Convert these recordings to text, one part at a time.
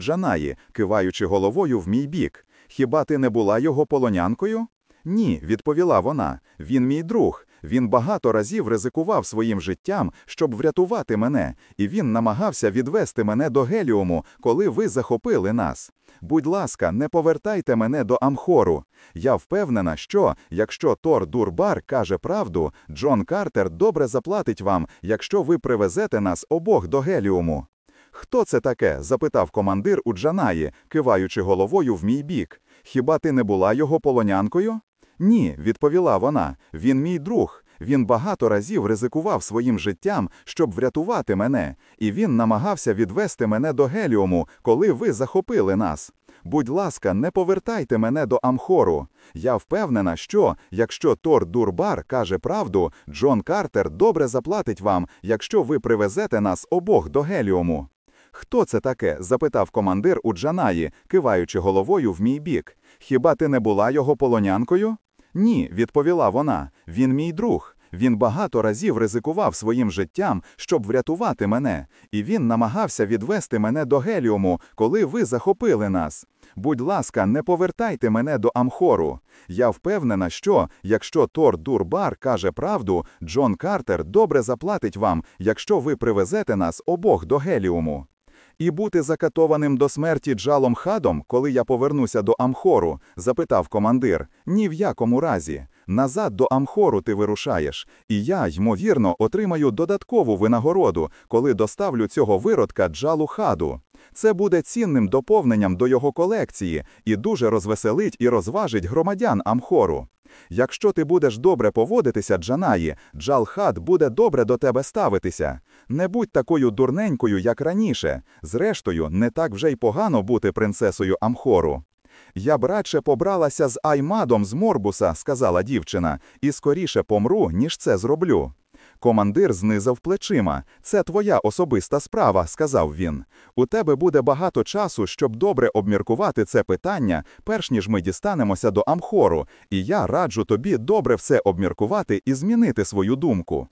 Джанаї, киваючи головою в мій бік. Хіба ти не була його полонянкою? Ні, відповіла вона. Він мій друг. Він багато разів ризикував своїм життям, щоб врятувати мене, і він намагався відвести мене до Геліуму, коли ви захопили нас. Будь ласка, не повертайте мене до Амхору. Я впевнена, що якщо Тор Дурбар каже правду, Джон Картер добре заплатить вам, якщо ви привезете нас обох до Геліуму. Хто це таке? запитав командир у Джанаї, киваючи головою в мій бік. Хіба ти не була його полонянкою? Ні, відповіла вона. Він мій друг. Він багато разів ризикував своїм життям, щоб врятувати мене, і він намагався відвести мене до Геліуму, коли ви захопили нас. Будь ласка, не повертайте мене до Амхору. Я впевнена, що якщо Тор Дурбар каже правду, Джон Картер добре заплатить вам, якщо ви привезете нас обох до Геліуму. Хто це таке? запитав командир у Джанаї, киваючи головою в мій бік. Хіба ти не була його полонянкою? Ні, відповіла вона. Він мій друг. Він багато разів ризикував своїм життям, щоб врятувати мене, і він намагався відвести мене до Геліуму, коли ви захопили нас. Будь ласка, не повертайте мене до Амхору. Я впевнена, що якщо Тор Дурбар каже правду, Джон Картер добре заплатить вам, якщо ви привезете нас обох до Геліуму. І бути закатованим до смерті джалом хадом, коли я повернуся до Амхору, запитав командир. Ні в якому разі. Назад до Амхору ти вирушаєш, і я, ймовірно, отримаю додаткову винагороду, коли доставлю цього виродка джалу хаду. Це буде цінним доповненням до його колекції і дуже розвеселить і розважить громадян Амхору. Якщо ти будеш добре поводитися, Джанаї, Джалхат буде добре до тебе ставитися. Не будь такою дурненькою, як раніше. Зрештою, не так вже й погано бути принцесою Амхору. Я б радше побралася з Аймадом з Морбуса, сказала дівчина, і скоріше помру, ніж це зроблю. Командир знизав плечима. Це твоя особиста справа, сказав він. У тебе буде багато часу, щоб добре обміркувати це питання, перш ніж ми дістанемося до Амхору, і я раджу тобі добре все обміркувати і змінити свою думку.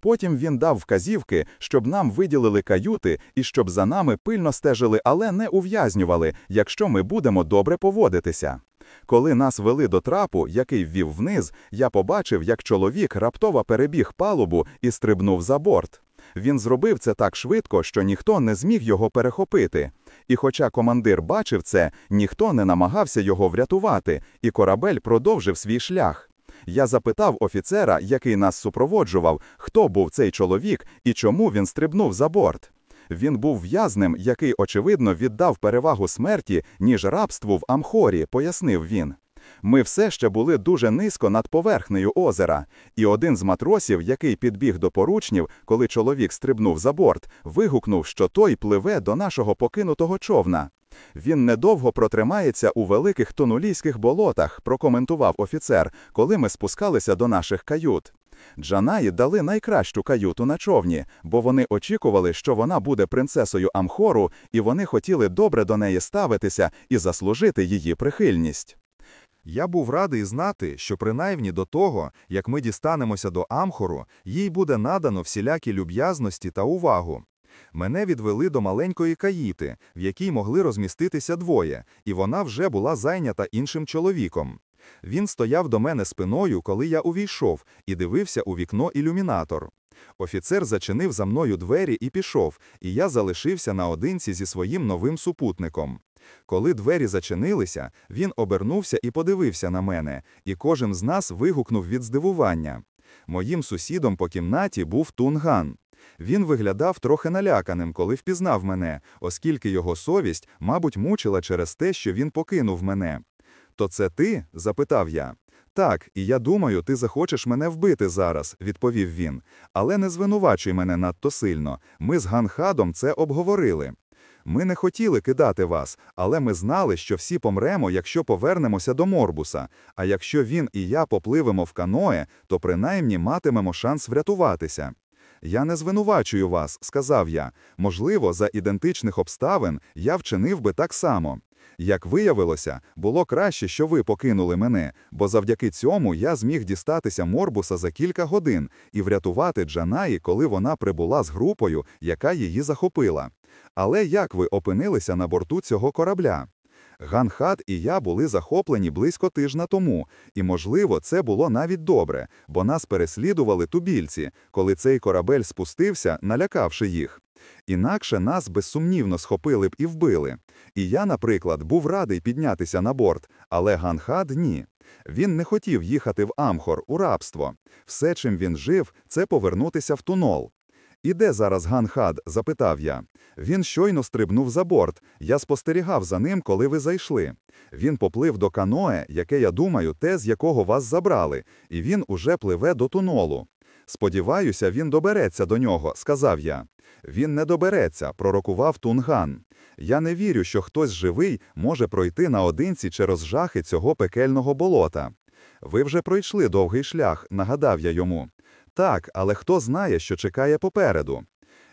Потім він дав вказівки, щоб нам виділили каюти і щоб за нами пильно стежили, але не ув'язнювали, якщо ми будемо добре поводитися. Коли нас вели до трапу, який ввів вниз, я побачив, як чоловік раптово перебіг палубу і стрибнув за борт. Він зробив це так швидко, що ніхто не зміг його перехопити. І хоча командир бачив це, ніхто не намагався його врятувати, і корабель продовжив свій шлях. Я запитав офіцера, який нас супроводжував, хто був цей чоловік і чому він стрибнув за борт. Він був в'язнем, який, очевидно, віддав перевагу смерті, ніж рабству в Амхорі, пояснив він. Ми все ще були дуже низько над поверхнею озера, і один з матросів, який підбіг до поручнів, коли чоловік стрибнув за борт, вигукнув, що той пливе до нашого покинутого човна. Він недовго протримається у великих тонулійських болотах, прокоментував офіцер, коли ми спускалися до наших кают. Джанаї дали найкращу каюту на човні, бо вони очікували, що вона буде принцесою Амхору, і вони хотіли добре до неї ставитися і заслужити її прихильність. Я був радий знати, що принаймні до того, як ми дістанемося до Амхору, їй буде надано всілякі люб'язності та увагу. Мене відвели до маленької каїти, в якій могли розміститися двоє, і вона вже була зайнята іншим чоловіком. Він стояв до мене спиною, коли я увійшов, і дивився у вікно ілюмінатор. Офіцер зачинив за мною двері і пішов, і я залишився наодинці зі своїм новим супутником. Коли двері зачинилися, він обернувся і подивився на мене, і кожен з нас вигукнув від здивування. Моїм сусідом по кімнаті був Тунган. Він виглядав трохи наляканим, коли впізнав мене, оскільки його совість, мабуть, мучила через те, що він покинув мене. То це ти? запитав я. Так, і я думаю, ти захочеш мене вбити зараз, відповів він. Але не звинувачуй мене надто сильно. Ми з Ганхадом це обговорили. Ми не хотіли кидати вас, але ми знали, що всі помремо, якщо повернемося до Морбуса. А якщо він і я попливемо в каное, то принаймні матимемо шанс врятуватися. Я не звинувачую вас, сказав я. Можливо, за ідентичних обставин я вчинив би так само. Як виявилося, було краще, що ви покинули мене, бо завдяки цьому я зміг дістатися Морбуса за кілька годин і врятувати Джанаї, коли вона прибула з групою, яка її захопила. Але як ви опинилися на борту цього корабля? Ганхат і я були захоплені близько тижня тому, і, можливо, це було навіть добре, бо нас переслідували тубільці, коли цей корабель спустився, налякавши їх. Інакше нас безсумнівно схопили б і вбили. І я, наприклад, був радий піднятися на борт, але Ганхад – ні. Він не хотів їхати в Амхор у рабство. Все, чим він жив, це повернутися в Тунол. «І де зараз Ганхад?» – запитав я. Він щойно стрибнув за борт. Я спостерігав за ним, коли ви зайшли. Він поплив до каное, яке, я думаю, те, з якого вас забрали, і він уже пливе до Тунолу. Сподіваюся, він добереться до нього, сказав я. Він не добереться, пророкував Тунган. Я не вірю, що хтось живий може пройти наодинці через жахи цього пекельного болота. Ви вже пройшли довгий шлях, нагадав я йому. Так, але хто знає, що чекає попереду.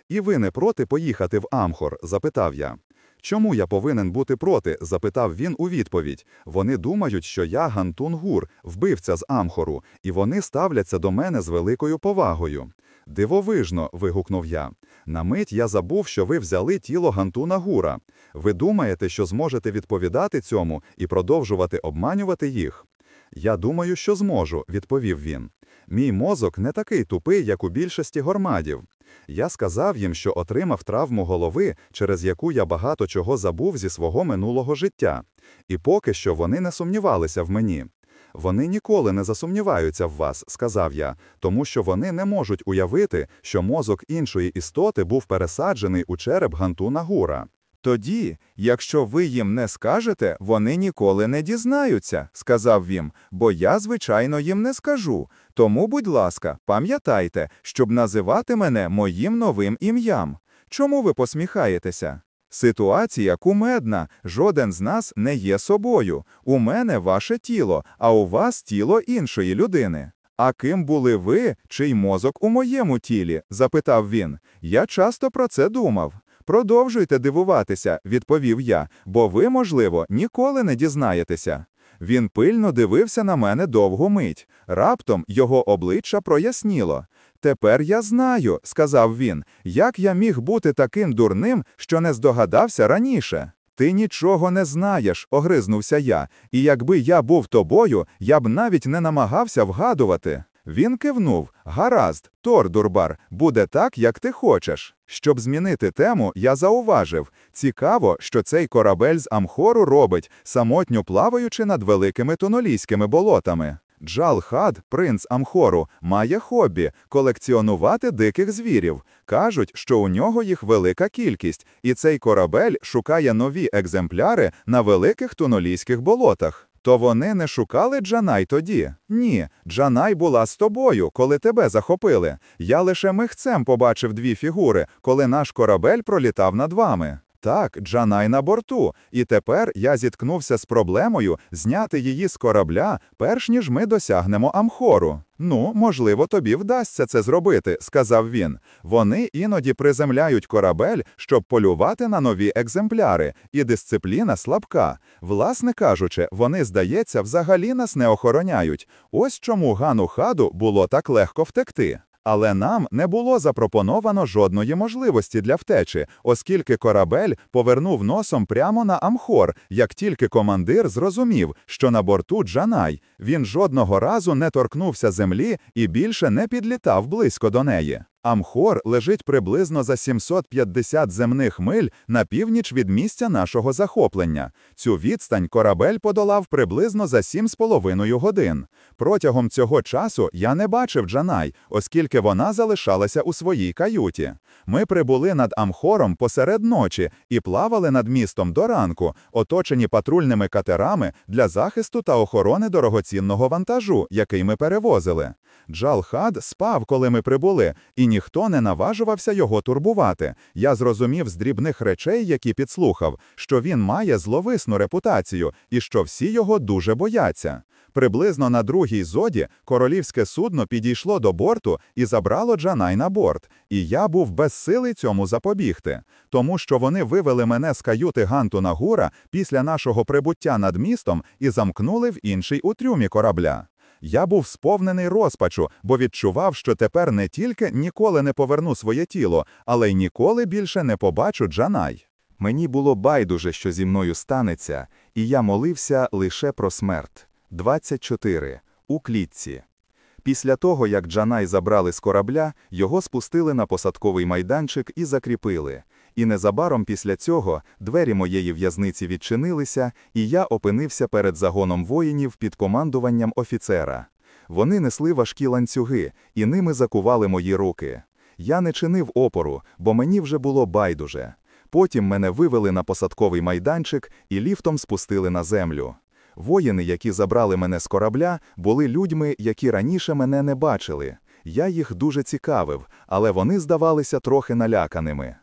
І ви не проти поїхати в Амхор? запитав я. Чому я повинен бути проти? запитав він у відповідь. Вони думають, що я Гантун-Гур, вбивця з Амхору, і вони ставляться до мене з великою повагою. Дивовижно. вигукнув я. На мить я забув, що ви взяли тіло Гантуна Гура. Ви думаєте, що зможете відповідати цьому і продовжувати обманювати їх? Я думаю, що зможу, відповів він. Мій мозок не такий тупий, як у більшості гормадів. Я сказав їм, що отримав травму голови, через яку я багато чого забув зі свого минулого життя, і поки що вони не сумнівалися в мені. Вони ніколи не засумніваються в вас, сказав я, тому що вони не можуть уявити, що мозок іншої істоти був пересаджений у череп Гантуна Гура. Тоді, якщо ви їм не скажете, вони ніколи не дізнаються, сказав він, бо я, звичайно, їм не скажу. Тому, будь ласка, пам'ятайте, щоб називати мене моїм новим ім'ям. Чому ви посміхаєтеся? Ситуація кумедна, жоден з нас не є собою. У мене ваше тіло, а у вас тіло іншої людини. А ким були ви, чий мозок у моєму тілі? запитав він. Я часто про це думав. Продовжуйте дивуватися, відповів я, бо ви, можливо, ніколи не дізнаєтеся. Він пильно дивився на мене довгу мить. Раптом його обличчя проясніло. Тепер я знаю, сказав він, як я міг бути таким дурним, що не здогадався раніше. Ти нічого не знаєш, огризнувся я, і якби я був тобою, я б навіть не намагався вгадувати. Він кивнув Гаразд, Тор Дурбар, буде так, як ти хочеш. Щоб змінити тему, я зауважив цікаво, що цей корабель з Амхору робить, самотньо плаваючи над великими тонолійськими болотами. Джал Хад, принц Амхору, має хобі колекціонувати диких звірів. Кажуть, що у нього їх велика кількість, і цей корабель шукає нові екземпляри на великих тонолійських болотах. То вони не шукали Джанай тоді? Ні, Джанай була з тобою, коли тебе захопили. Я лише михцем побачив дві фігури, коли наш корабель пролітав над вами. Так, Джанай на борту, і тепер я зіткнувся з проблемою зняти її з корабля, перш ніж ми досягнемо Амхору. Ну, можливо, тобі вдасться це зробити, сказав він. Вони іноді приземляють корабель, щоб полювати на нові екземпляри, і дисципліна слабка. Власне кажучи, вони, здається, взагалі нас не охороняють. Ось чому Гану Хаду було так легко втекти. Але нам не було запропоновано жодної можливості для втечі, оскільки корабель повернув носом прямо на Амхор, як тільки командир зрозумів, що на борту Джанай він жодного разу не торкнувся землі і більше не підлітав близько до неї. Амхор лежить приблизно за 750 земних миль на північ від місця нашого захоплення. Цю відстань корабель подолав приблизно за 7,5 годин. Протягом цього часу я не бачив Джанай, оскільки вона залишалася у своїй каюті. Ми прибули над Амхором посеред ночі і плавали над містом до ранку, оточені патрульними катерами для захисту та охорони дорогоцінного вантажу, який ми перевозили. Джал-Хад спав, коли ми прибули, і ніхто не наважувався його турбувати. Я зрозумів з дрібних речей, які підслухав, що він має зловисну репутацію і що всі його дуже бояться. Приблизно на другій зоді королівське судно підійшло до борту і забрало Джанай на борт, і я був безсилий цьому запобігти, тому що вони вивели мене з каюти Гантуна Гура після нашого прибуття над містом і замкнули в інший у трюмі корабля. Я був сповнений розпачу, бо відчував, що тепер не тільки ніколи не поверну своє тіло, але й ніколи більше не побачу Джанай. Мені було байдуже, що зі мною станеться, і я молився лише про смерть. 24. У клітці. Після того, як Джанай забрали з корабля, його спустили на посадковий майданчик і закріпили. І незабаром після цього двері моєї в'язниці відчинилися, і я опинився перед загоном воїнів під командуванням офіцера. Вони несли важкі ланцюги, і ними закували мої руки. Я не чинив опору, бо мені вже було байдуже. Потім мене вивели на посадковий майданчик і ліфтом спустили на землю. Воїни, які забрали мене з корабля, були людьми, які раніше мене не бачили. Я їх дуже цікавив, але вони здавалися трохи наляканими.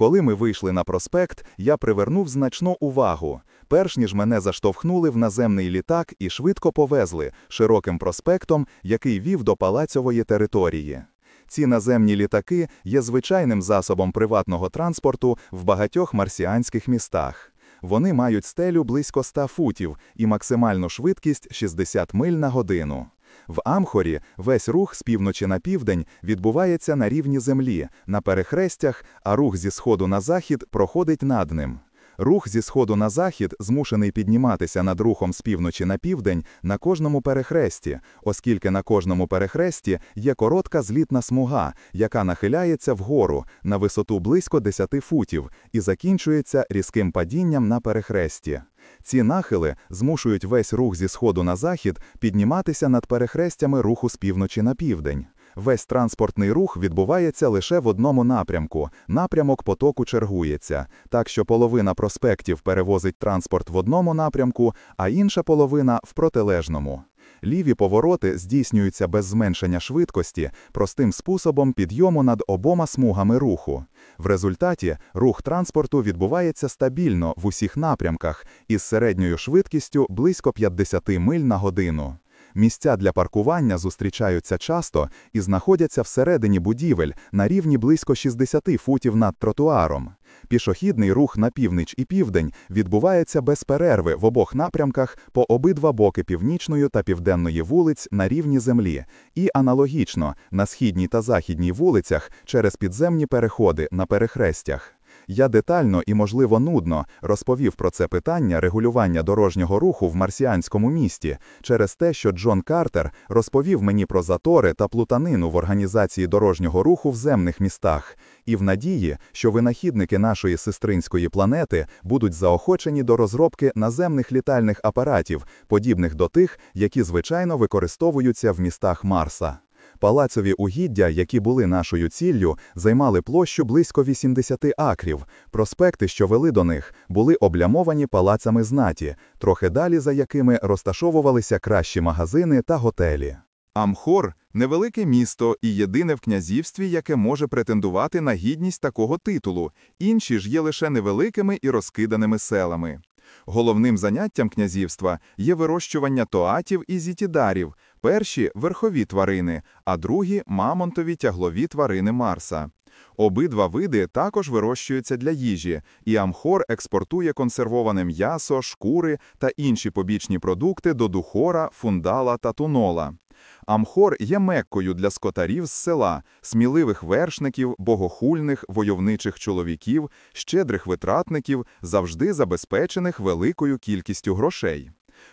Коли ми вийшли на проспект, я привернув значну увагу. Перш ніж мене заштовхнули в наземний літак і швидко повезли широким проспектом, який вів до палацьової території. Ці наземні літаки є звичайним засобом приватного транспорту в багатьох марсіанських містах. Вони мають стелю близько 100 футів і максимальну швидкість 60 миль на годину. В Амхорі весь рух з півночі на південь відбувається на рівні землі, на перехрестях, а рух зі сходу на захід проходить над ним. Рух зі сходу на захід змушений підніматися над рухом з півночі на південь на кожному перехресті, оскільки на кожному перехресті є коротка злітна смуга, яка нахиляється вгору на висоту близько 10 футів і закінчується різким падінням на перехресті. Ці нахили змушують весь рух зі сходу на захід підніматися над перехрестями руху з півночі на південь. Весь транспортний рух відбувається лише в одному напрямку. Напрямок потоку чергується, так що половина проспектів перевозить транспорт в одному напрямку, а інша половина в протилежному. Ліві повороти здійснюються без зменшення швидкості простим способом підйому над обома смугами руху. В результаті рух транспорту відбувається стабільно в усіх напрямках із середньою швидкістю близько 50 миль на годину. Місця для паркування зустрічаються часто і знаходяться всередині будівель на рівні близько 60 футів над тротуаром. Пішохідний рух на північ і південь відбувається без перерви в обох напрямках по обидва боки північної та південної вулиць на рівні землі, і аналогічно на східній та західній вулицях через підземні переходи на перехрестях. Я детально і, можливо, нудно розповів про це питання регулювання дорожнього руху в марсіанському місті через те, що Джон Картер розповів мені про затори та плутанину в організації дорожнього руху в земних містах, і в надії, що винахідники нашої сестринської планети будуть заохочені до розробки наземних літальних апаратів, подібних до тих, які звичайно використовуються в містах Марса. Палацові угіддя, які були нашою ціллю, займали площу близько 80 акрів. Проспекти, що вели до них, були облямовані палацами знаті, трохи далі за якими розташовувалися кращі магазини та готелі. Амхор невелике місто і єдине в князівстві, яке може претендувати на гідність такого титулу, інші ж є лише невеликими і розкиданими селами. Головним заняттям князівства є вирощування тоатів і зітідарів, перші верхові тварини, а другі мамонтові тяглові тварини Марса. Обидва види також вирощуються для їжі, і Амхор експортує консервоване м'ясо, шкури та інші побічні продукти до Духора, Фундала та Тунола. Амхор є меккою для скотарів з села, сміливих вершників, богохульних, войовничих чоловіків, щедрих витратників, завжди забезпечених великою кількістю грошей.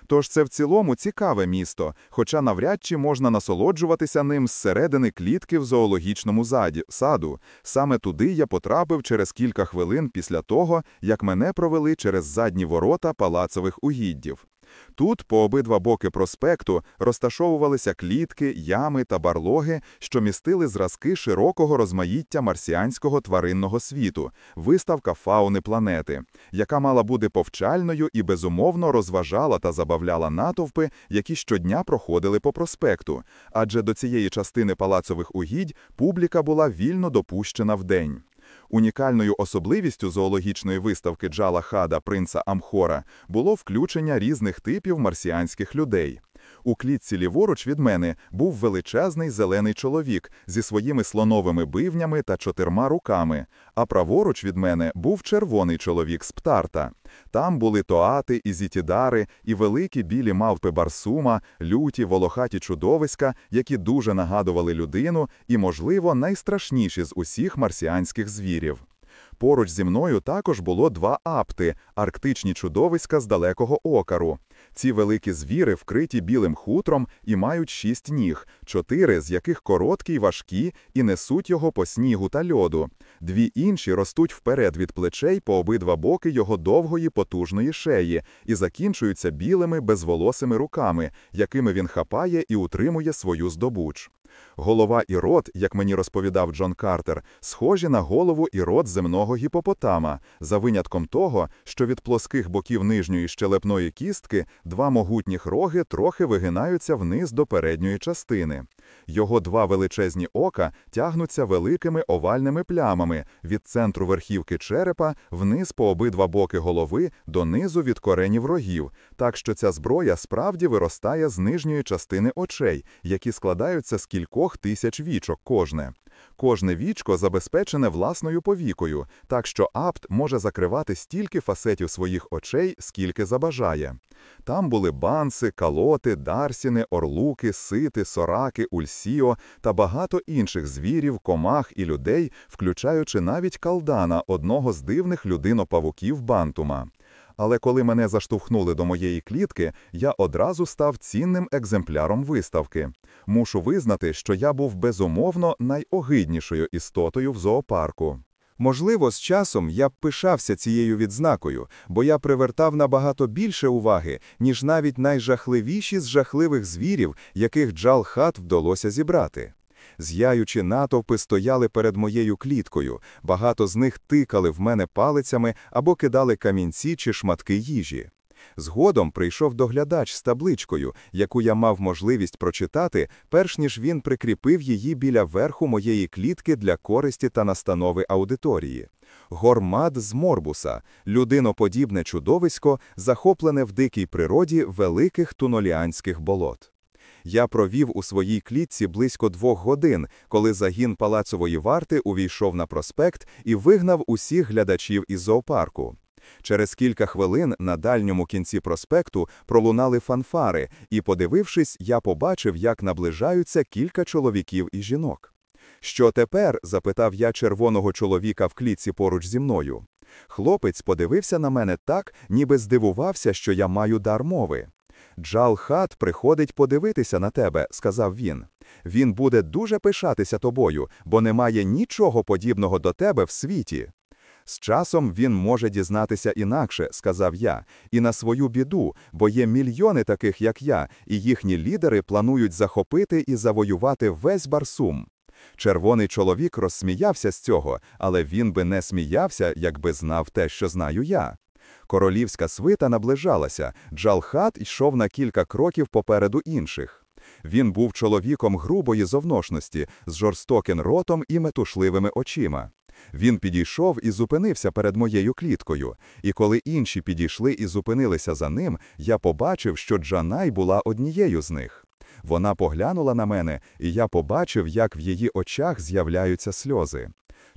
Тож це в цілому цікаве місто, хоча навряд чи можна насолоджуватися ним зсередини клітки в зоологічному саду. Саме туди я потрапив через кілька хвилин після того, як мене провели через задні ворота палацових угіддів. Тут, по обидва боки проспекту, розташовувалися клітки, ями та барлоги, що містили зразки широкого розмаїття марсіанського тваринного світу, виставка фауни планети, яка мала бути повчальною і безумовно розважала та забавляла натовпи, які щодня проходили по проспекту, адже до цієї частини палацових угідь публіка була вільно допущена в день. Унікальною особливістю зоологічної виставки Джала Хада принца Амхора було включення різних типів марсіанських людей. У клітці ліворуч від мене був величезний зелений чоловік зі своїми слоновими бивнями та чотирма руками, а праворуч від мене був червоний чоловік з птарта. Там були тоати і зітідари, і великі білі мавпи барсума, люті, волохаті чудовиська, які дуже нагадували людину і, можливо, найстрашніші з усіх марсіанських звірів. Поруч зі мною також було два апти арктичні чудовиська з далекого окару. Ці великі звіри вкриті білим хутром і мають шість ніг, чотири з яких короткі й важкі, і несуть його по снігу та льоду. Дві інші ростуть вперед від плечей по обидва боки його довгої потужної шеї і закінчуються білими безволосими руками, якими він хапає і утримує свою здобуч. Голова і рот, як мені розповідав Джон Картер, схожі на голову і рот земного гіпопотама, за винятком того, що від плоских боків нижньої щелепної кістки два могутніх роги трохи вигинаються вниз до передньої частини. Його два величезні ока тягнуться великими овальними плямами від центру верхівки черепа вниз по обидва боки голови до низу від коренів рогів, так що ця зброя справді виростає з нижньої частини очей, які складаються з кількох тисяч вічок кожне. Кожне вічко забезпечене власною повікою, так що апт може закривати стільки фасетів своїх очей, скільки забажає. Там були банси, калоти, дарсіни, орлуки, сити, сораки, ульсіо та багато інших звірів, комах і людей, включаючи навіть калдана, одного з дивних людинопавуків Бантума. Але коли мене заштовхнули до моєї клітки, я одразу став цінним екземпляром виставки. Мушу визнати, що я був безумовно найогиднішою істотою в зоопарку. Можливо, з часом я б пишався цією відзнакою, бо я привертав набагато більше уваги, ніж навіть найжахливіші з жахливих звірів, яких Джал Хат вдалося зібрати. З'яючі натовпи стояли перед моєю кліткою, багато з них тикали в мене палицями або кидали камінці чи шматки їжі. Згодом прийшов доглядач з табличкою, яку я мав можливість прочитати, перш ніж він прикріпив її біля верху моєї клітки для користі та настанови аудиторії. Гормад з морбуса, людиноподібне чудовисько, захоплене в дикій природі великих туноліанських болот. Я провів у своїй клітці близько двох годин, коли загін палацової варти увійшов на проспект і вигнав усіх глядачів із зоопарку. Через кілька хвилин на дальньому кінці проспекту пролунали фанфари, і, подивившись, я побачив, як наближаються кілька чоловіків і жінок. Що тепер? запитав я червоного чоловіка в клітці поруч зі мною. Хлопець подивився на мене так, ніби здивувався, що я маю дар мови. Джал хат приходить подивитися на тебе, сказав він. Він буде дуже пишатися тобою, бо немає нічого подібного до тебе в світі. З часом він може дізнатися інакше, сказав я, і на свою біду, бо є мільйони таких, як я, і їхні лідери планують захопити і завоювати весь Барсум. Червоний чоловік розсміявся з цього, але він би не сміявся, якби знав те, що знаю я. Королівська свита наближалася, Джалхат йшов на кілька кроків попереду інших. Він був чоловіком грубої зовношності, з жорстоким ротом і метушливими очима. Він підійшов і зупинився перед моєю кліткою, і коли інші підійшли і зупинилися за ним, я побачив, що Джанай була однією з них. Вона поглянула на мене, і я побачив, як в її очах з'являються сльози.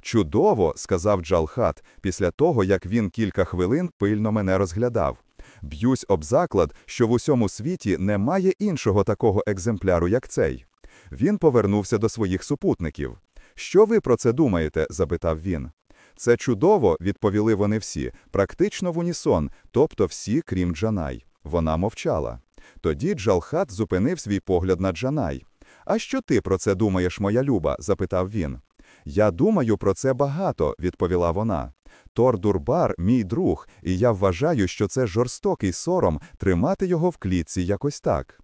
Чудово, сказав Джалхат, після того, як він кілька хвилин пильно мене розглядав. Б'юсь об заклад, що в усьому світі немає іншого такого екземпляру, як цей. Він повернувся до своїх супутників. Що ви про це думаєте? запитав він. Це чудово, відповіли вони всі, практично в унісон, тобто всі, крім Джанай. Вона мовчала. Тоді Джалхат зупинив свій погляд на Джанай. А що ти про це думаєш, моя люба? запитав він. Я думаю про це багато, відповіла вона. Тор Дурбар мій друг, і я вважаю, що це жорстокий сором тримати його в клітці якось так.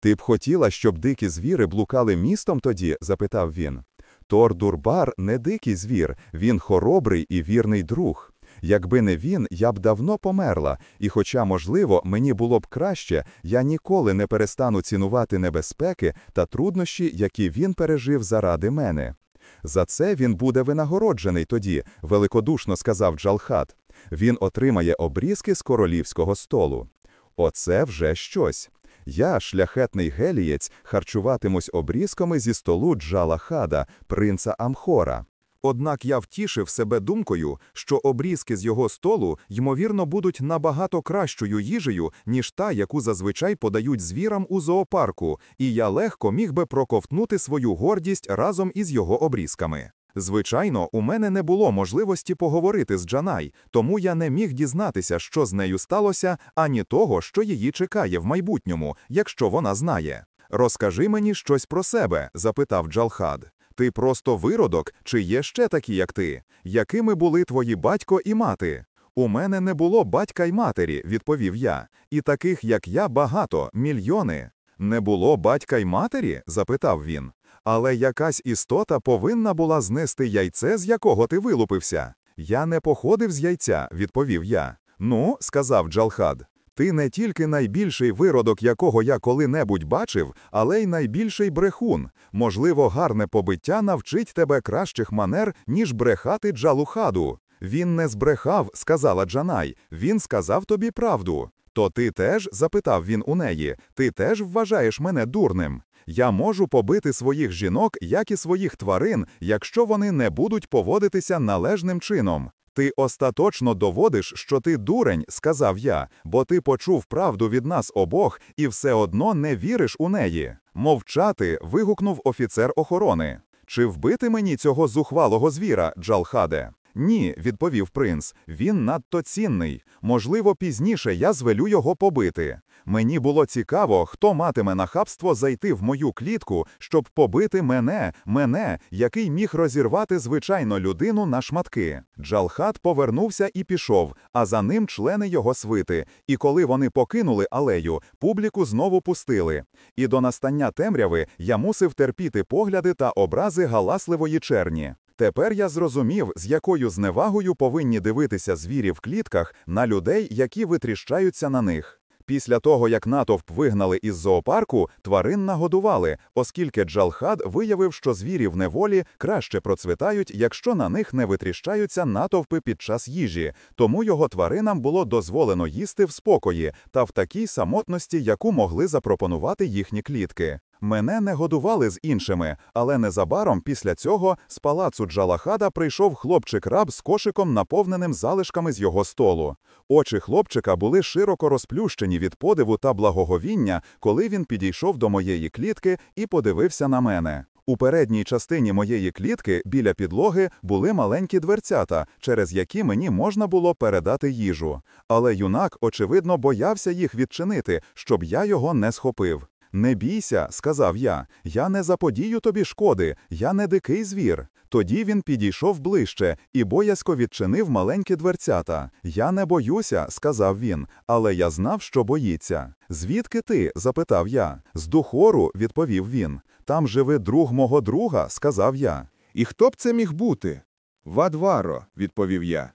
Ти б хотіла, щоб дикі звіри блукали містом тоді? запитав він. Тор Дурбар не дикий звір, він хоробрий і вірний друг. Якби не він, я б давно померла, і, хоча, можливо, мені було б краще, я ніколи не перестану цінувати небезпеки та труднощі, які він пережив заради мене. За це він буде винагороджений тоді, великодушно сказав Джалхат. Він отримає обрізки з королівського столу. Оце вже щось. Я, шляхетний гелієць, харчуватимусь обрізками зі столу Джала Хада, принца Амхора. Однак я втішив себе думкою, що обрізки з його столу, ймовірно, будуть набагато кращою їжею, ніж та, яку зазвичай подають звірам у зоопарку, і я легко міг би проковтнути свою гордість разом із його обрізками. Звичайно, у мене не було можливості поговорити з Джанай, тому я не міг дізнатися, що з нею сталося, ані того, що її чекає в майбутньому, якщо вона знає. Розкажи мені щось про себе, запитав Джалхад. Ти просто виродок, чи є ще такі, як ти? Якими були твої батько і мати? У мене не було батька й матері, відповів я, і таких, як я, багато, мільйони. Не було батька й матері? запитав він. Але якась істота повинна була знести яйце, з якого ти вилупився. Я не походив з яйця, відповів я. Ну, сказав Джалхад, ти не тільки найбільший виродок, якого я коли-небудь бачив, але й найбільший брехун. Можливо, гарне побиття навчить тебе кращих манер, ніж брехати Джалухаду. Він не збрехав, сказала Джанай, він сказав тобі правду. То ти теж, запитав він у неї, ти теж вважаєш мене дурним. Я можу побити своїх жінок, як і своїх тварин, якщо вони не будуть поводитися належним чином. Ти остаточно доводиш, що ти дурень, сказав я, бо ти почув правду від нас обох і все одно не віриш у неї. Мовчати. вигукнув офіцер охорони. Чи вбити мені цього зухвалого звіра, Джалхаде? Ні, відповів принц. Він надто цінний. Можливо, пізніше я звелю його побити. Мені було цікаво, хто матиме нахабство зайти в мою клітку, щоб побити мене, мене, який міг розірвати звичайну людину на шматки. Джалхат повернувся і пішов, а за ним члени його свити. І коли вони покинули алею, публіку знову пустили. І до настання темряви я мусив терпіти погляди та образи галасливої черні. Тепер я зрозумів, з якою зневагою повинні дивитися звірі в клітках на людей, які витріщаються на них. Після того, як натовп вигнали із зоопарку, тварин нагодували, оскільки Джалхад виявив, що звірі в неволі краще процвітають, якщо на них не витріщаються натовпи під час їжі, тому його тваринам було дозволено їсти в спокої та в такій самотності, яку могли запропонувати їхні клітки. Мене не годували з іншими, але незабаром після цього з палацу Джалахада прийшов хлопчик-раб з кошиком, наповненим залишками з його столу. Очі хлопчика були широко розплющені від подиву та благоговіння, коли він підійшов до моєї клітки і подивився на мене. У передній частині моєї клітки біля підлоги були маленькі дверцята, через які мені можна було передати їжу. Але юнак, очевидно, боявся їх відчинити, щоб я його не схопив. Не бійся, сказав я, я не заподію тобі шкоди, я не дикий звір. Тоді він підійшов ближче і боязко відчинив маленькі дверцята. Я не боюся, сказав він, але я знав, що боїться. Звідки ти? запитав я. З духору, відповів він. Там живе друг мого друга, сказав я. І хто б це міг бути? Вадваро, відповів я.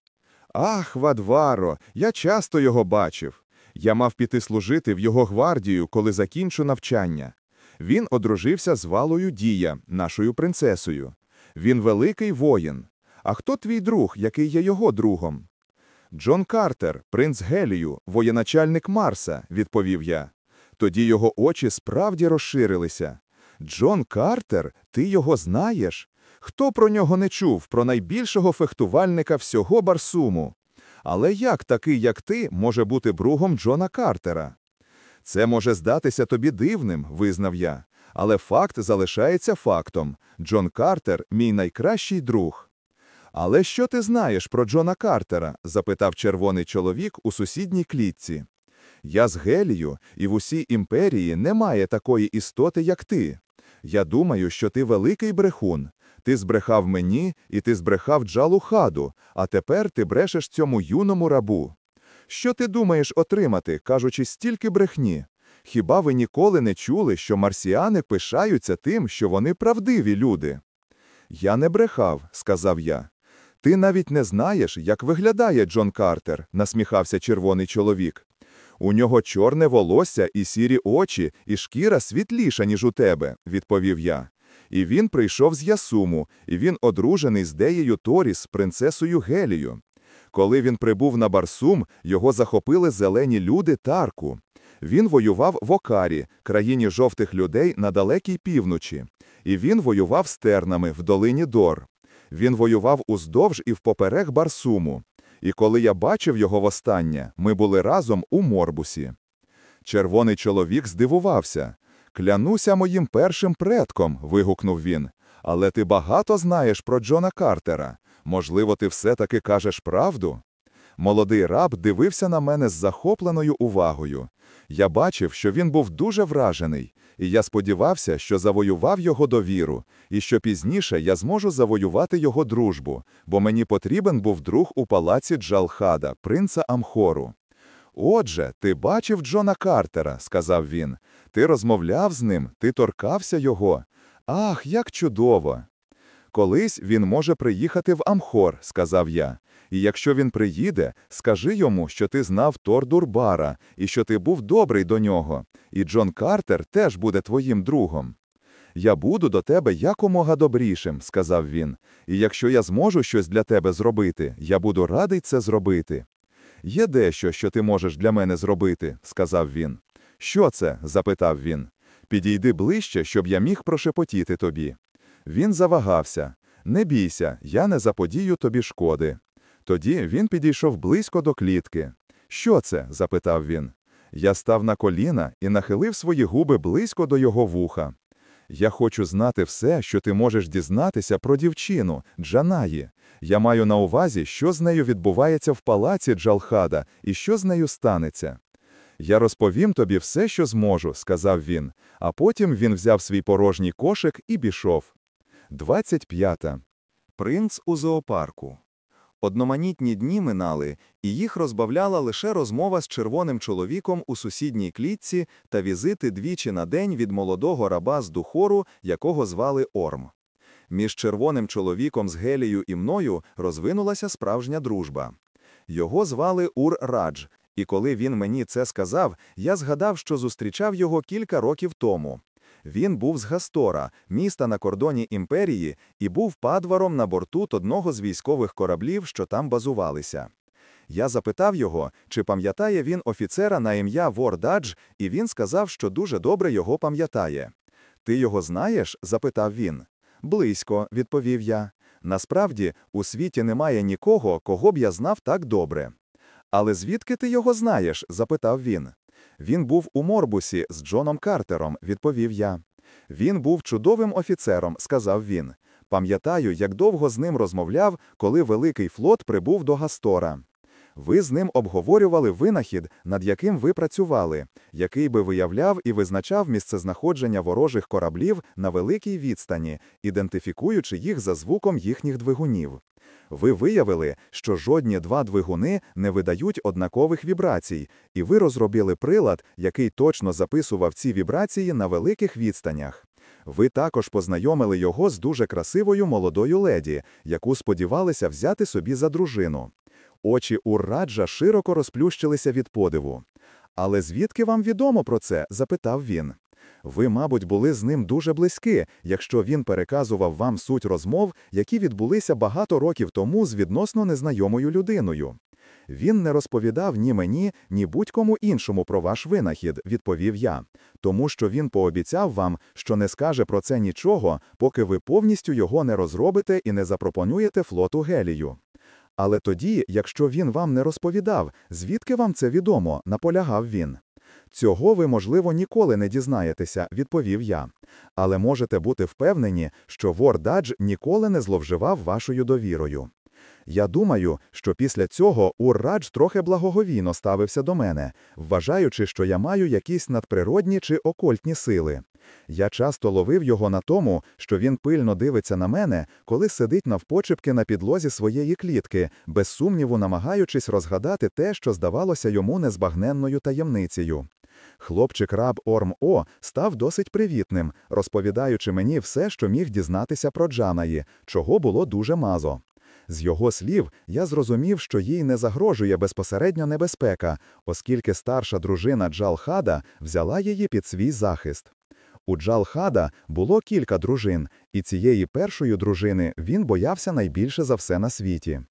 Ах, Вадваро, я часто його бачив. Я мав піти служити в його гвардію, коли закінчу навчання. Він одружився з Валою Дія, нашою принцесою. Він великий воїн. А хто твій друг, який є його другом? Джон Картер, принц Гелію, воєначальник Марса, відповів я. Тоді його очі справді розширилися. Джон Картер, ти його знаєш? Хто про нього не чув, про найбільшого фехтувальника всього Барсуму? Але як такий, як ти, може бути другом Джона Картера? Це може здатися тобі дивним, визнав я. Але факт залишається фактом. Джон Картер мій найкращий друг. Але що ти знаєш про Джона Картера? запитав червоний чоловік у сусідній клітці. Я з Гелію, і в усій імперії немає такої істоти, як ти. Я думаю, що ти великий брехун. Ти збрехав мені, і ти збрехав Джалу Хаду, а тепер ти брешеш цьому юному рабу. Що ти думаєш отримати, кажучи стільки брехні? Хіба ви ніколи не чули, що марсіани пишаються тим, що вони правдиві люди? Я не брехав, сказав я. Ти навіть не знаєш, як виглядає Джон Картер, насміхався червоний чоловік. У нього чорне волосся і сірі очі, і шкіра світліша, ніж у тебе, відповів я. І він прийшов з Ясуму, і він одружений з Деєю Торіс, принцесою Гелію. Коли він прибув на Барсум, його захопили зелені люди Тарку. Він воював в Окарі, країні жовтих людей на далекій півночі. І він воював з тернами в долині Дор. Він воював уздовж і впоперек Барсуму. І коли я бачив його востаннє, ми були разом у Морбусі. Червоний чоловік здивувався. Клянуся моїм першим предком, вигукнув він. Але ти багато знаєш про Джона Картера. Можливо, ти все-таки кажеш правду? Молодий раб дивився на мене з захопленою увагою. Я бачив, що він був дуже вражений, і я сподівався, що завоював його довіру, і що пізніше я зможу завоювати його дружбу, бо мені потрібен був друг у палаці Джалхада, принца Амхору. Отже, ти бачив Джона Картера, сказав він. Ти розмовляв з ним, ти торкався його. Ах, як чудово! Колись він може приїхати в Амхор, сказав я. І якщо він приїде, скажи йому, що ти знав Тор Дурбара і що ти був добрий до нього, і Джон Картер теж буде твоїм другом. Я буду до тебе якомога добрішим, сказав він, і якщо я зможу щось для тебе зробити, я буду радий це зробити. Є дещо, що ти можеш для мене зробити, сказав він. Що це? запитав він. Підійди ближче, щоб я міг прошепотіти тобі. Він завагався. Не бійся, я не заподію тобі шкоди. Тоді він підійшов близько до клітки. Що це? запитав він. Я став на коліна і нахилив свої губи близько до його вуха. Я хочу знати все, що ти можеш дізнатися про дівчину, Джанаї. Я маю на увазі, що з нею відбувається в палаці Джалхада і що з нею станеться. Я розповім тобі все, що зможу, сказав він, а потім він взяв свій порожній кошик і пішов. 25. Принц у зоопарку. Одноманітні дні минали, і їх розбавляла лише розмова з червоним чоловіком у сусідній клітці та візити двічі на день від молодого раба з духору, якого звали Орм. Між червоним чоловіком з Гелією і мною розвинулася справжня дружба. Його звали Ур Радж, і коли він мені це сказав, я згадав, що зустрічав його кілька років тому. Він був з Гастора, міста на кордоні імперії, і був падваром на борту одного з військових кораблів, що там базувалися. Я запитав його, чи пам'ятає він офіцера на ім'я Вордадж, і він сказав, що дуже добре його пам'ятає. Ти його знаєш? запитав він. Близько, відповів я. Насправді, у світі немає нікого, кого б я знав так добре. Але звідки ти його знаєш? запитав він. Він був у Морбусі з Джоном Картером, відповів я. Він був чудовим офіцером, сказав він. Пам'ятаю, як довго з ним розмовляв, коли великий флот прибув до Гастора. Ви з ним обговорювали винахід, над яким ви працювали, який би виявляв і визначав місцезнаходження ворожих кораблів на великій відстані, ідентифікуючи їх за звуком їхніх двигунів. Ви виявили, що жодні два двигуни не видають однакових вібрацій, і ви розробили прилад, який точно записував ці вібрації на великих відстанях. Ви також познайомили його з дуже красивою молодою леді, яку сподівалися взяти собі за дружину. Очі Урраджа широко розплющилися від подиву. Але звідки вам відомо про це? запитав він. Ви, мабуть, були з ним дуже близькі, якщо він переказував вам суть розмов, які відбулися багато років тому з відносно незнайомою людиною. Він не розповідав ні мені, ні будь-кому іншому про ваш винахід, відповів я, тому що він пообіцяв вам, що не скаже про це нічого, поки ви повністю його не розробите і не запропонуєте флоту Гелію. Але тоді, якщо він вам не розповідав, звідки вам це відомо, наполягав він. Цього ви, можливо, ніколи не дізнаєтеся, відповів я. Але можете бути впевнені, що Вордадж ніколи не зловживав вашою довірою. Я думаю, що після цього Уррадж трохи благоговійно ставився до мене, вважаючи, що я маю якісь надприродні чи окольтні сили. Я часто ловив його на тому, що він пильно дивиться на мене, коли сидить навпочепки на підлозі своєї клітки, без сумніву намагаючись розгадати те, що здавалося йому незбагненною таємницею. Хлопчик раб Орм О став досить привітним, розповідаючи мені все, що міг дізнатися про Джанаї, чого було дуже мазо. З його слів, я зрозумів, що їй не загрожує безпосередньо небезпека, оскільки старша дружина Джалхада взяла її під свій захист. У Джалхада було кілька дружин, і цієї першої дружини він боявся найбільше за все на світі.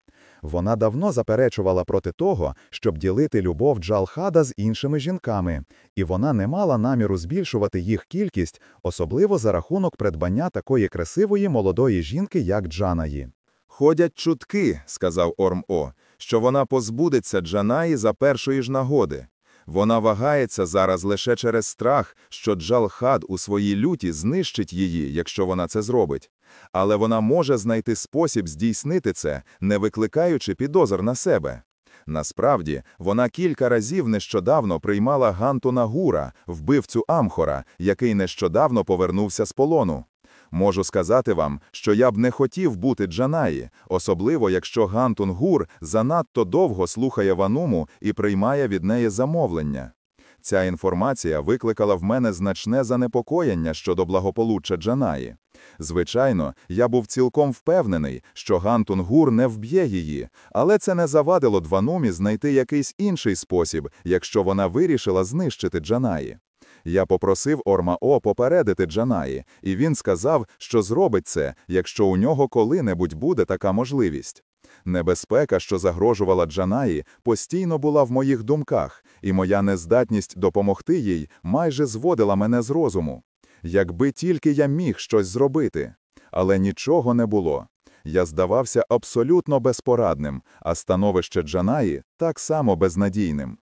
Вона давно заперечувала проти того, щоб ділити любов Джалхада з іншими жінками, і вона не мала наміру збільшувати їх кількість, особливо за рахунок придбання такої красивої молодої жінки, як Джанаї. Ходять чутки, сказав Орм-О, що вона позбудеться Джанаї за першої ж нагоди. Вона вагається зараз лише через страх, що Джалхад у своїй люті знищить її, якщо вона це зробить. Але вона може знайти спосіб здійснити це, не викликаючи підозр на себе. Насправді, вона кілька разів нещодавно приймала Ганту Нагура, вбивцю Амхора, який нещодавно повернувся з полону. Можу сказати вам, що я б не хотів бути Джанаї, особливо якщо Гантун Гур занадто довго слухає Вануму і приймає від неї замовлення. Ця інформація викликала в мене значне занепокоєння щодо благополуччя Джанаї. Звичайно, я був цілком впевнений, що Гантун Гур не вб'є її, але це не завадило Дванумі знайти якийсь інший спосіб, якщо вона вирішила знищити Джанаї. Я попросив Орма-О попередити Джанаї, і він сказав, що зробить це, якщо у нього коли-небудь буде така можливість. Небезпека, що загрожувала Джанаї, постійно була в моїх думках, і моя нездатність допомогти їй майже зводила мене з розуму. Якби тільки я міг щось зробити. Але нічого не було. Я здавався абсолютно безпорадним, а становище Джанаї так само безнадійним.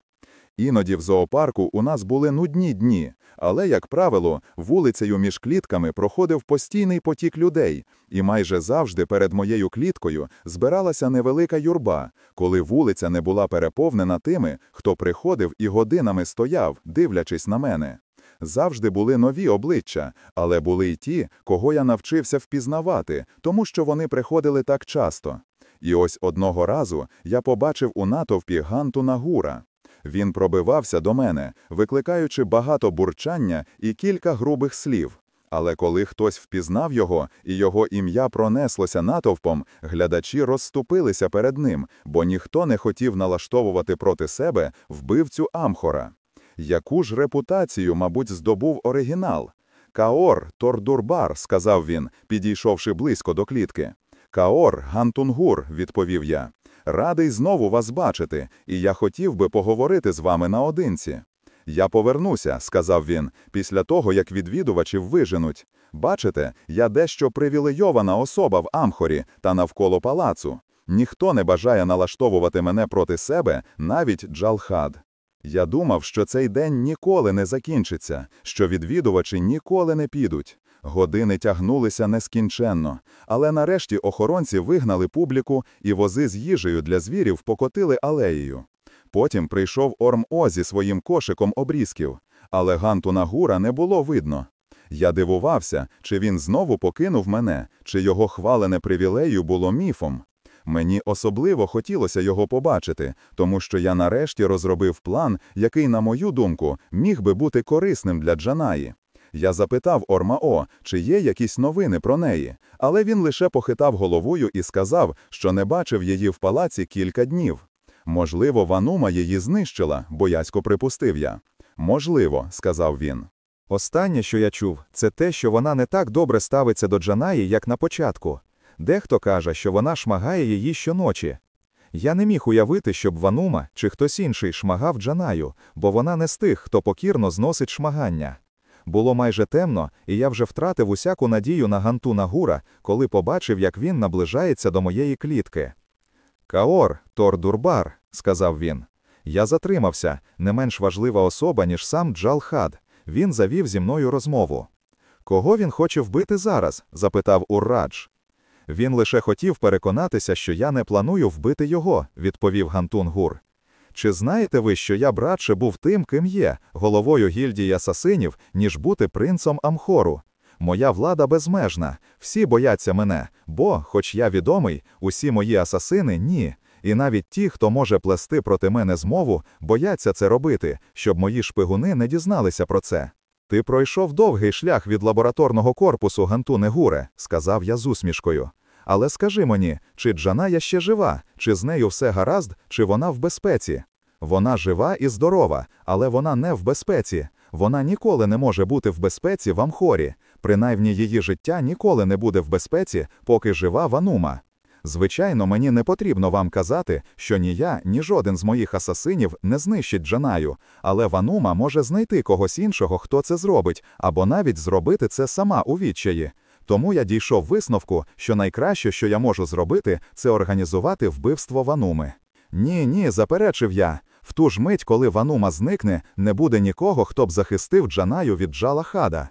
Іноді в зоопарку у нас були нудні дні, але, як правило, вулицею між клітками проходив постійний потік людей, і майже завжди перед моєю кліткою збиралася невелика юрба, коли вулиця не була переповнена тими, хто приходив і годинами стояв, дивлячись на мене. Завжди були нові обличчя, але були й ті, кого я навчився впізнавати, тому що вони приходили так часто. І ось одного разу я побачив у натовпі Ганту Нагура. Він пробивався до мене, викликаючи багато бурчання і кілька грубих слів. Але коли хтось впізнав його і його ім'я пронеслося натовпом, глядачі розступилися перед ним, бо ніхто не хотів налаштовувати проти себе вбивцю Амхора. Яку ж репутацію, мабуть, здобув оригінал? Каор Тордурбар, сказав він, підійшовши близько до клітки. Каор Гантунгур, відповів я. Радий знову вас бачити, і я хотів би поговорити з вами наодинці. Я повернуся, сказав він, після того, як відвідувачів виженуть. Бачите, я дещо привілейована особа в Амхорі та навколо палацу. Ніхто не бажає налаштовувати мене проти себе, навіть Джалхад. Я думав, що цей день ніколи не закінчиться, що відвідувачі ніколи не підуть. Години тягнулися нескінченно, але нарешті охоронці вигнали публіку і вози з їжею для звірів покотили алеєю. Потім прийшов Орм-О зі своїм кошиком обрізків, але Ганту Нагура не було видно. Я дивувався, чи він знову покинув мене, чи його хвалене привілею було міфом. Мені особливо хотілося його побачити, тому що я нарешті розробив план, який, на мою думку, міг би бути корисним для Джанаї. Я запитав Орма-О, чи є якісь новини про неї, але він лише похитав головою і сказав, що не бачив її в палаці кілька днів. Можливо, Ванума її знищила, боязько припустив я. Можливо, сказав він. Останнє, що я чув, це те, що вона не так добре ставиться до Джанаї, як на початку. Дехто каже, що вона шмагає її щоночі. Я не міг уявити, щоб Ванума чи хтось інший шмагав Джанаю, бо вона не з тих, хто покірно зносить шмагання. Було майже темно, і я вже втратив усяку надію на Ганту Нагура, коли побачив, як він наближається до моєї клітки. Каор, Тор Дурбар, сказав він. Я затримався, не менш важлива особа, ніж сам Джалхад. Він завів зі мною розмову. Кого він хоче вбити зараз? запитав Уррадж. Він лише хотів переконатися, що я не планую вбити його, відповів Гантун Гур. Чи знаєте ви, що я б радше був тим, ким є, головою гільдії асасинів, ніж бути принцом Амхору? Моя влада безмежна, всі бояться мене, бо, хоч я відомий, усі мої асасини ні. І навіть ті, хто може плести проти мене змову, бояться це робити, щоб мої шпигуни не дізналися про це. Ти пройшов довгий шлях від лабораторного корпусу Гантуне Гуре, сказав я з усмішкою. Але скажи мені, чи Джаная ще жива, чи з нею все гаразд, чи вона в безпеці? Вона жива і здорова, але вона не в безпеці. Вона ніколи не може бути в безпеці в Амхорі. Принаймні її життя ніколи не буде в безпеці, поки жива Ванума. Звичайно, мені не потрібно вам казати, що ні я, ні жоден з моїх асасинів не знищить Джанаю, але Ванума може знайти когось іншого, хто це зробить, або навіть зробити це сама у відчаї. Тому я дійшов висновку, що найкраще, що я можу зробити, це організувати вбивство Вануми. Ні, ні, заперечив я. В ту ж мить, коли Ванума зникне, не буде нікого, хто б захистив Джанаю від Джалахада.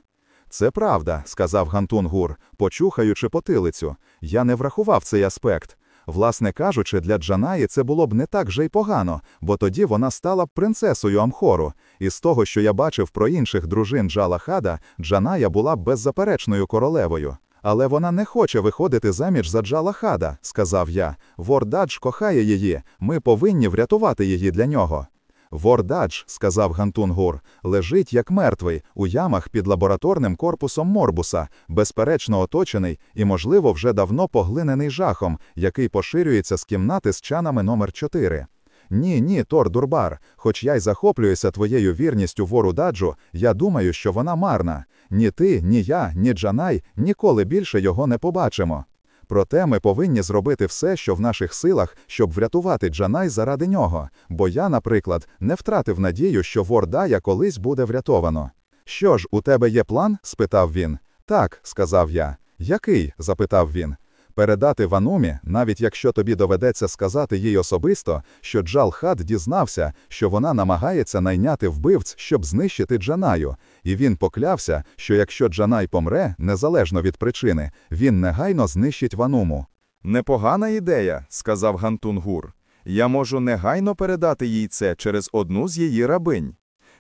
Це правда, сказав Гантун Гур, почухаючи потилицю. Я не врахував цей аспект. Власне кажучи, для Джанаї це було б не так же й погано, бо тоді вона стала б принцесою Амхору. І з того, що я бачив про інших дружин Джалахада, Джаная була б беззаперечною королевою. Але вона не хоче виходити заміж за Джалахада, сказав я. Вордадж кохає її, ми повинні врятувати її для нього. Вордадж, сказав Гантунгур, лежить як мертвий у ямах під лабораторним корпусом Морбуса, безперечно оточений і, можливо, вже давно поглинений жахом, який поширюється з кімнати з чанами номер 4 Ні, ні, Тор Дурбар, хоч я й захоплююся твоєю вірністю вору Даджу, я думаю, що вона марна. Ні ти, ні я, ні Джанай ніколи більше його не побачимо. Проте ми повинні зробити все, що в наших силах, щоб врятувати Джанай заради нього, бо я, наприклад, не втратив надію, що Вордая колись буде врятовано. Що ж, у тебе є план? спитав він. Так, сказав я. Який? запитав він. Передати Ванумі, навіть якщо тобі доведеться сказати їй особисто, що Джал Хад дізнався, що вона намагається найняти вбивць, щоб знищити Джанаю, і він поклявся, що якщо Джанай помре, незалежно від причини, він негайно знищить Вануму. Непогана ідея, сказав Гантунгур. Я можу негайно передати їй це через одну з її рабинь.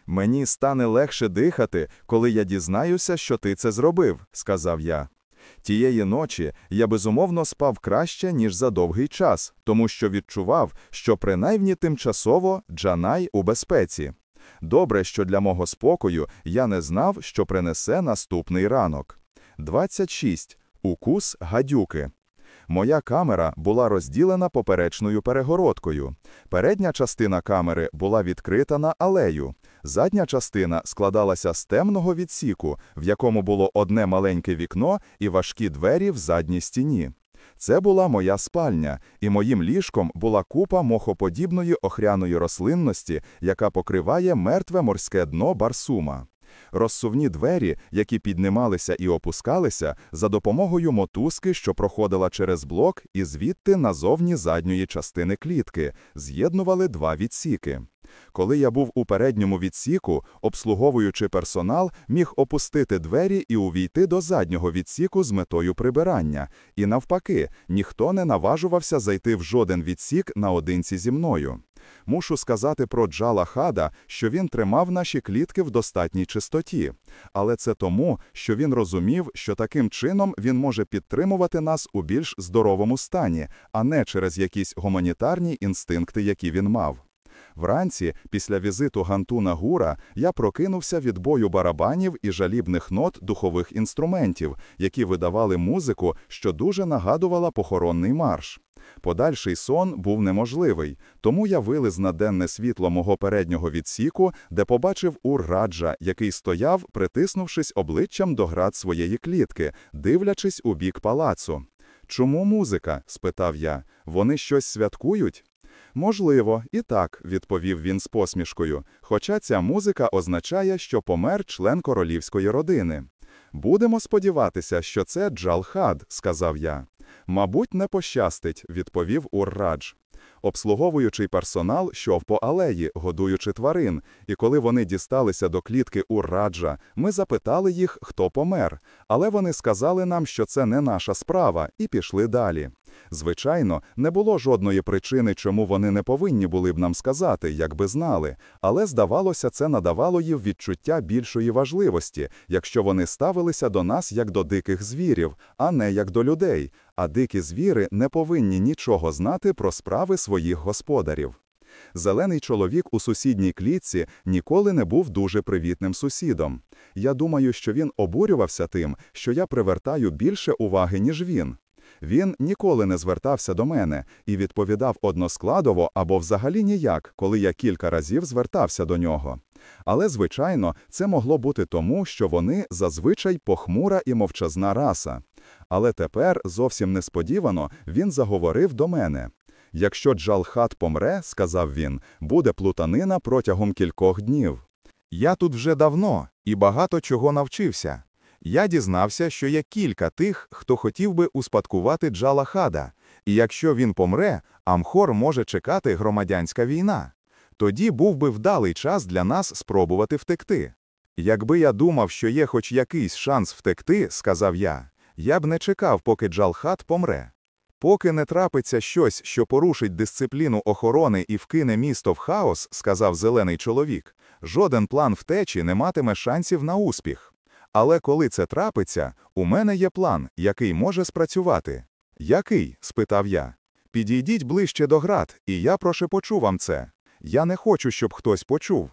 Мені стане легше дихати, коли я дізнаюся, що ти це зробив, сказав я. Тієї ночі я безумовно спав краще, ніж за довгий час, тому що відчував, що принаймні тимчасово Джанай у безпеці. Добре, що для мого спокою я не знав, що принесе наступний ранок. 26. Укус гадюки. Моя камера була розділена поперечною перегородкою. Передня частина камери була відкрита на алею. Задня частина складалася з темного відсіку, в якому було одне маленьке вікно і важкі двері в задній стіні. Це була моя спальня, і моїм ліжком була купа мохоподібної охряної рослинності, яка покриває мертве морське дно барсума. Розсувні двері, які піднімалися і опускалися за допомогою мотузки, що проходила через блок, і звідти назовні задньої частини клітки, з'єднували два відсіки. Коли я був у передньому відсіку, обслуговуючи персонал міг опустити двері і увійти до заднього відсіку з метою прибирання, і навпаки, ніхто не наважувався зайти в жоден відсік наодинці зі мною. Мушу сказати про Джала Хада, що він тримав наші клітки в достатній чистоті, але це тому, що він розумів, що таким чином він може підтримувати нас у більш здоровому стані, а не через якісь гуманітарні інстинкти, які він мав. Вранці, після візиту Гантуна Гура, я прокинувся від бою барабанів і жалібних нот духових інструментів, які видавали музику, що дуже нагадувала похоронний марш. Подальший сон був неможливий, тому я виліз на денне світло мого переднього відсіку, де побачив Ур-Раджа, який стояв, притиснувшись обличчям до град своєї клітки, дивлячись у бік палацу. Чому музика? спитав я. Вони щось святкують? Можливо, і так, відповів він з посмішкою, хоча ця музика означає, що помер член королівської родини. Будемо сподіватися, що це Джалхад, сказав я. Мабуть, не пощастить, відповів Уррадж. Обслуговуючий персонал йшов по алеї, годуючи тварин, і коли вони дісталися до клітки Урраджа, ми запитали їх, хто помер, але вони сказали нам, що це не наша справа, і пішли далі. Звичайно, не було жодної причини, чому вони не повинні були б нам сказати, якби знали, але здавалося, це надавало їм відчуття більшої важливості, якщо вони ставилися до нас як до диких звірів, а не як до людей. А дикі звіри не повинні нічого знати про справи своїх господарів. Зелений чоловік у сусідній клітці ніколи не був дуже привітним сусідом. Я думаю, що він обурювався тим, що я привертаю більше уваги, ніж він. Він ніколи не звертався до мене і відповідав односкладово або взагалі ніяк, коли я кілька разів звертався до нього. Але, звичайно, це могло бути тому, що вони зазвичай похмура і мовчазна раса. Але тепер, зовсім несподівано, він заговорив до мене. Якщо Джалхат помре, сказав він, буде плутанина протягом кількох днів. Я тут вже давно і багато чого навчився. Я дізнався, що є кілька тих, хто хотів би успадкувати Джалахада, і якщо він помре, Амхор може чекати громадянська війна. Тоді був би вдалий час для нас спробувати втекти. Якби я думав, що є хоч якийсь шанс втекти, сказав я, я б не чекав, поки Джалхат помре. Поки не трапиться щось, що порушить дисципліну охорони і вкине місто в хаос, сказав зелений чоловік, жоден план втечі не матиме шансів на успіх. Але коли це трапиться, у мене є план, який може спрацювати. Який? спитав я. Підійдіть ближче до град, і я прошепочу вам це. Я не хочу, щоб хтось почув.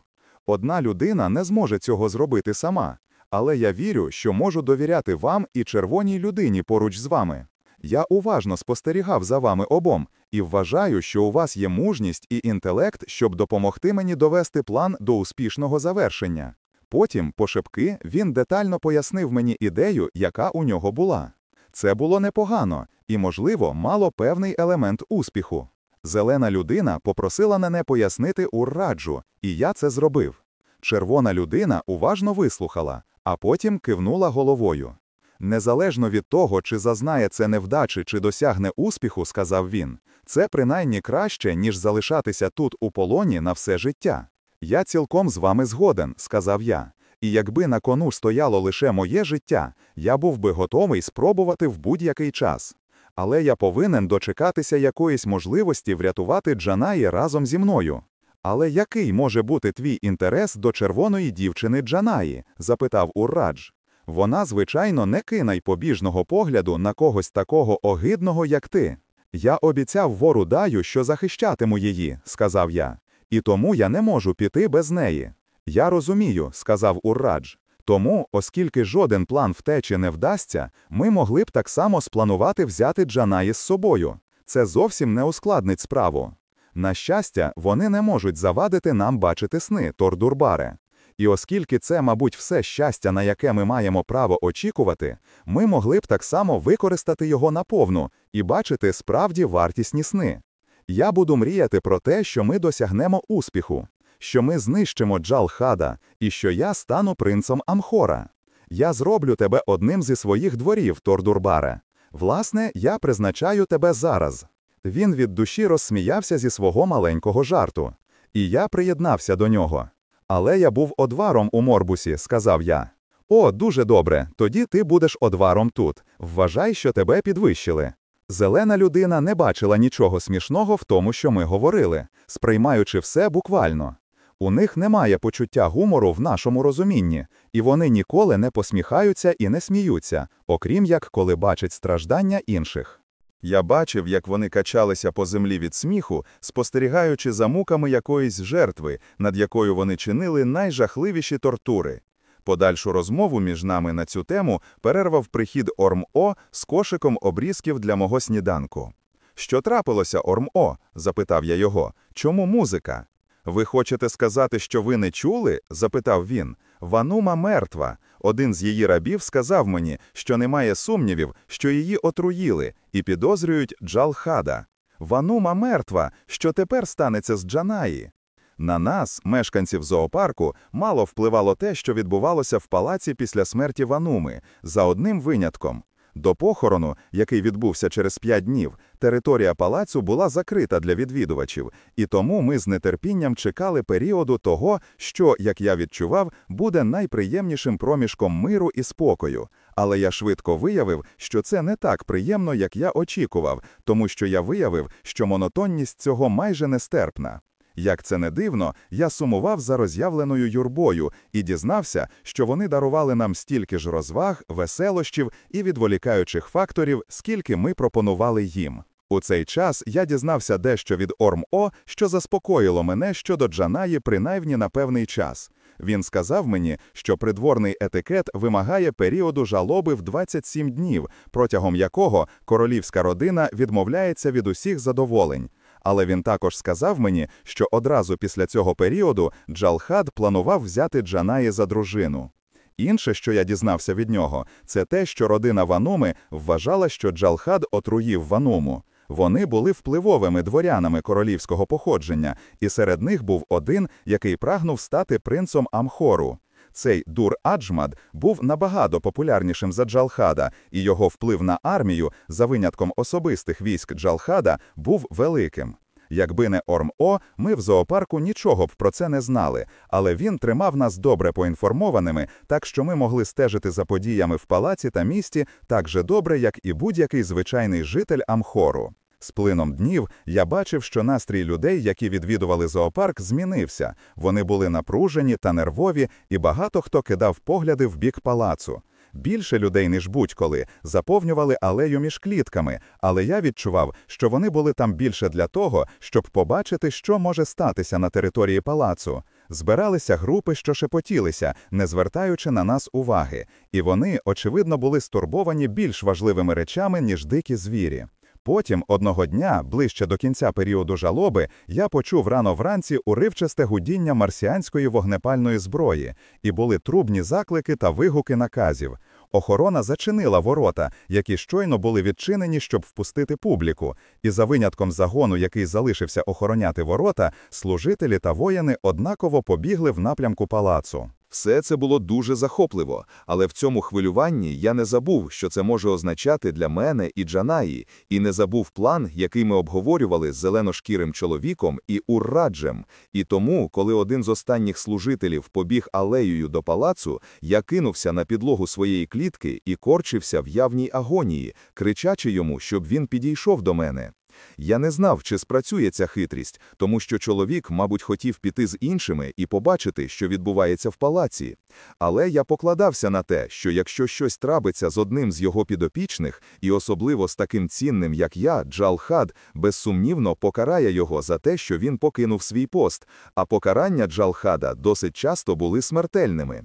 Одна людина не зможе цього зробити сама, але я вірю, що можу довіряти вам і червоній людині поруч з вами. Я уважно спостерігав за вами обом і вважаю, що у вас є мужність і інтелект, щоб допомогти мені довести план до успішного завершення. Потім, пошепки, він детально пояснив мені ідею, яка у нього була. Це було непогано і, можливо, мало певний елемент успіху. Зелена людина попросила мене пояснити урраджу, і я це зробив. Червона людина уважно вислухала, а потім кивнула головою. Незалежно від того, чи зазнає це невдачі, чи досягне успіху, сказав він, це принаймні краще, ніж залишатися тут у полоні на все життя. Я цілком з вами згоден, сказав я. І якби на кону стояло лише моє життя, я був би готовий спробувати в будь-який час. Але я повинен дочекатися якоїсь можливості врятувати Джанаї разом зі мною. Але який може бути твій інтерес до червоної дівчини Джанаї? запитав Уррадж. Вона, звичайно, не кинай побіжного погляду на когось такого огидного, як ти. Я обіцяв вору даю, що захищатиму її, сказав я, і тому я не можу піти без неї. Я розумію, сказав Уррадж. Тому, оскільки жоден план втечі не вдасться, ми могли б так само спланувати взяти Джанаї з собою. Це зовсім не ускладнить справу. На щастя, вони не можуть завадити нам бачити сни, Тордурбаре. І оскільки це, мабуть, все щастя, на яке ми маємо право очікувати, ми могли б так само використати його наповну і бачити справді вартісні сни. Я буду мріяти про те, що ми досягнемо успіху, що ми знищимо Джалхада і що я стану принцем Амхора. Я зроблю тебе одним зі своїх дворів, Тордурбаре. Власне, я призначаю тебе зараз. Він від душі розсміявся зі свого маленького жарту, і я приєднався до нього. Але я був одваром у морбусі, сказав я. О, дуже добре, тоді ти будеш одваром тут. Вважай, що тебе підвищили. Зелена людина не бачила нічого смішного в тому, що ми говорили, сприймаючи все буквально. У них немає почуття гумору в нашому розумінні, і вони ніколи не посміхаються і не сміються, окрім як коли бачать страждання інших. Я бачив, як вони качалися по землі від сміху, спостерігаючи за муками якоїсь жертви, над якою вони чинили найжахливіші тортури. Подальшу розмову між нами на цю тему перервав прихід Орм-О з кошиком обрізків для мого сніданку. Що трапилося, Орм-О? запитав я його. Чому музика? Ви хочете сказати, що ви не чули? запитав він. Ванума мертва. Один з її рабів сказав мені, що немає сумнівів, що її отруїли, і підозрюють Джалхада. Ванума мертва. Що тепер станеться з Джанаї? На нас, мешканців зоопарку, мало впливало те, що відбувалося в палаці після смерті Вануми, за одним винятком. До похорону, який відбувся через п'ять днів, територія палацу була закрита для відвідувачів, і тому ми з нетерпінням чекали періоду того, що, як я відчував, буде найприємнішим проміжком миру і спокою. Але я швидко виявив, що це не так приємно, як я очікував, тому що я виявив, що монотонність цього майже нестерпна. Як це не дивно, я сумував за роз'явленою юрбою і дізнався, що вони дарували нам стільки ж розваг, веселощів і відволікаючих факторів, скільки ми пропонували їм. У цей час я дізнався дещо від Орм-О, що заспокоїло мене щодо Джанаї принаймні на певний час. Він сказав мені, що придворний етикет вимагає періоду жалоби в 27 днів, протягом якого королівська родина відмовляється від усіх задоволень. Але він також сказав мені, що одразу після цього періоду Джалхад планував взяти Джанаї за дружину. Інше, що я дізнався від нього, це те, що родина Вануми вважала, що Джалхад отруїв Вануму. Вони були впливовими дворянами королівського походження, і серед них був один, який прагнув стати принцом Амхору. Цей Дур Аджмад був набагато популярнішим за Джалхада, і його вплив на армію, за винятком особистих військ Джалхада, був великим. Якби не Орм-О, ми в зоопарку нічого б про це не знали, але він тримав нас добре поінформованими, так що ми могли стежити за подіями в палаці та місті так же добре, як і будь-який звичайний житель Амхору. З плином днів я бачив, що настрій людей, які відвідували зоопарк, змінився. Вони були напружені та нервові, і багато хто кидав погляди в бік палацу. Більше людей, ніж будь-коли, заповнювали алею між клітками, але я відчував, що вони були там більше для того, щоб побачити, що може статися на території палацу. Збиралися групи, що шепотілися, не звертаючи на нас уваги, і вони, очевидно, були стурбовані більш важливими речами, ніж дикі звірі. Потім, одного дня, ближче до кінця періоду жалоби, я почув рано вранці уривчасте гудіння марсіанської вогнепальної зброї, і були трубні заклики та вигуки наказів. Охорона зачинила ворота, які щойно були відчинені, щоб впустити публіку, і за винятком загону, який залишився охороняти ворота, служителі та воїни однаково побігли в напрямку палацу. Все це було дуже захопливо, але в цьому хвилюванні я не забув, що це може означати для мене і Джанаї, і не забув план, який ми обговорювали з зеленошкірим чоловіком і Урраджем. І тому, коли один з останніх служителів побіг алеєю до палацу, я кинувся на підлогу своєї клітки і корчився в явній агонії, кричачи йому, щоб він підійшов до мене. Я не знав, чи спрацює ця хитрість, тому що чоловік, мабуть, хотів піти з іншими і побачити, що відбувається в палаці. Але я покладався на те, що якщо щось трапиться з одним з його підопічних, і особливо з таким цінним, як я, Джалхад, безсумнівно покарає його за те, що він покинув свій пост, а покарання Джалхада досить часто були смертельними.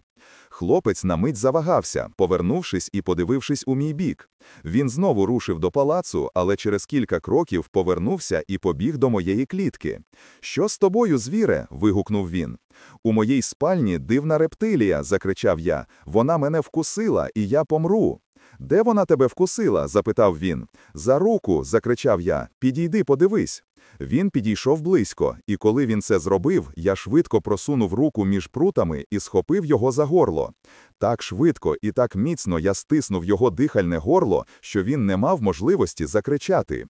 Хлопець на мить завагався, повернувшись і подивившись у мій бік. Він знову рушив до палацу, але через кілька кроків повернувся і побіг до моєї клітки. Що з тобою, звіре? вигукнув він. У моїй спальні дивна рептилія, закричав я. Вона мене вкусила, і я помру. Де вона тебе вкусила? запитав він. За руку, закричав я. Підійди, подивись. Він підійшов близько, і коли він це зробив, я швидко просунув руку між прутами і схопив його за горло. Так швидко і так міцно я стиснув його дихальне горло, що він не мав можливості закричати.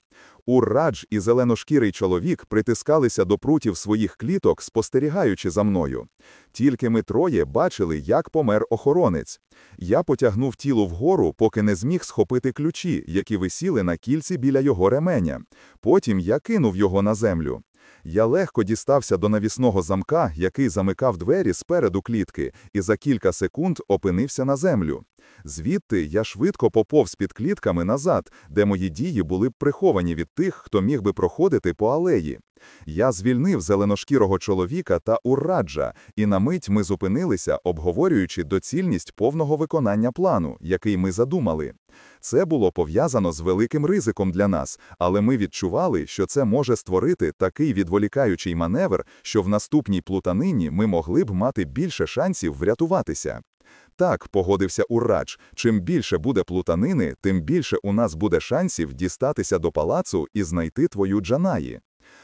Уррадж і зеленошкірий чоловік притискалися до прутів своїх кліток, спостерігаючи за мною. Тільки ми троє бачили, як помер охоронець. Я потягнув тіло вгору, поки не зміг схопити ключі, які висіли на кільці біля його ременя. Потім я кинув його на землю. Я легко дістався до навісного замка, який замикав двері спереду клітки, і за кілька секунд опинився на землю. Звідти я швидко поповз під клітками назад, де мої дії були б приховані від тих, хто міг би проходити по алеї. Я звільнив зеленошкірого чоловіка та урраджа, і на мить ми зупинилися, обговорюючи доцільність повного виконання плану, який ми задумали. Це було пов'язано з великим ризиком для нас, але ми відчували, що це може створити такий відволікаючий маневр, що в наступній плутанині ми могли б мати більше шансів врятуватися. Так, погодився Уррадж, чим більше буде плутанини, тим більше у нас буде шансів дістатися до палацу і знайти твою Джанаї.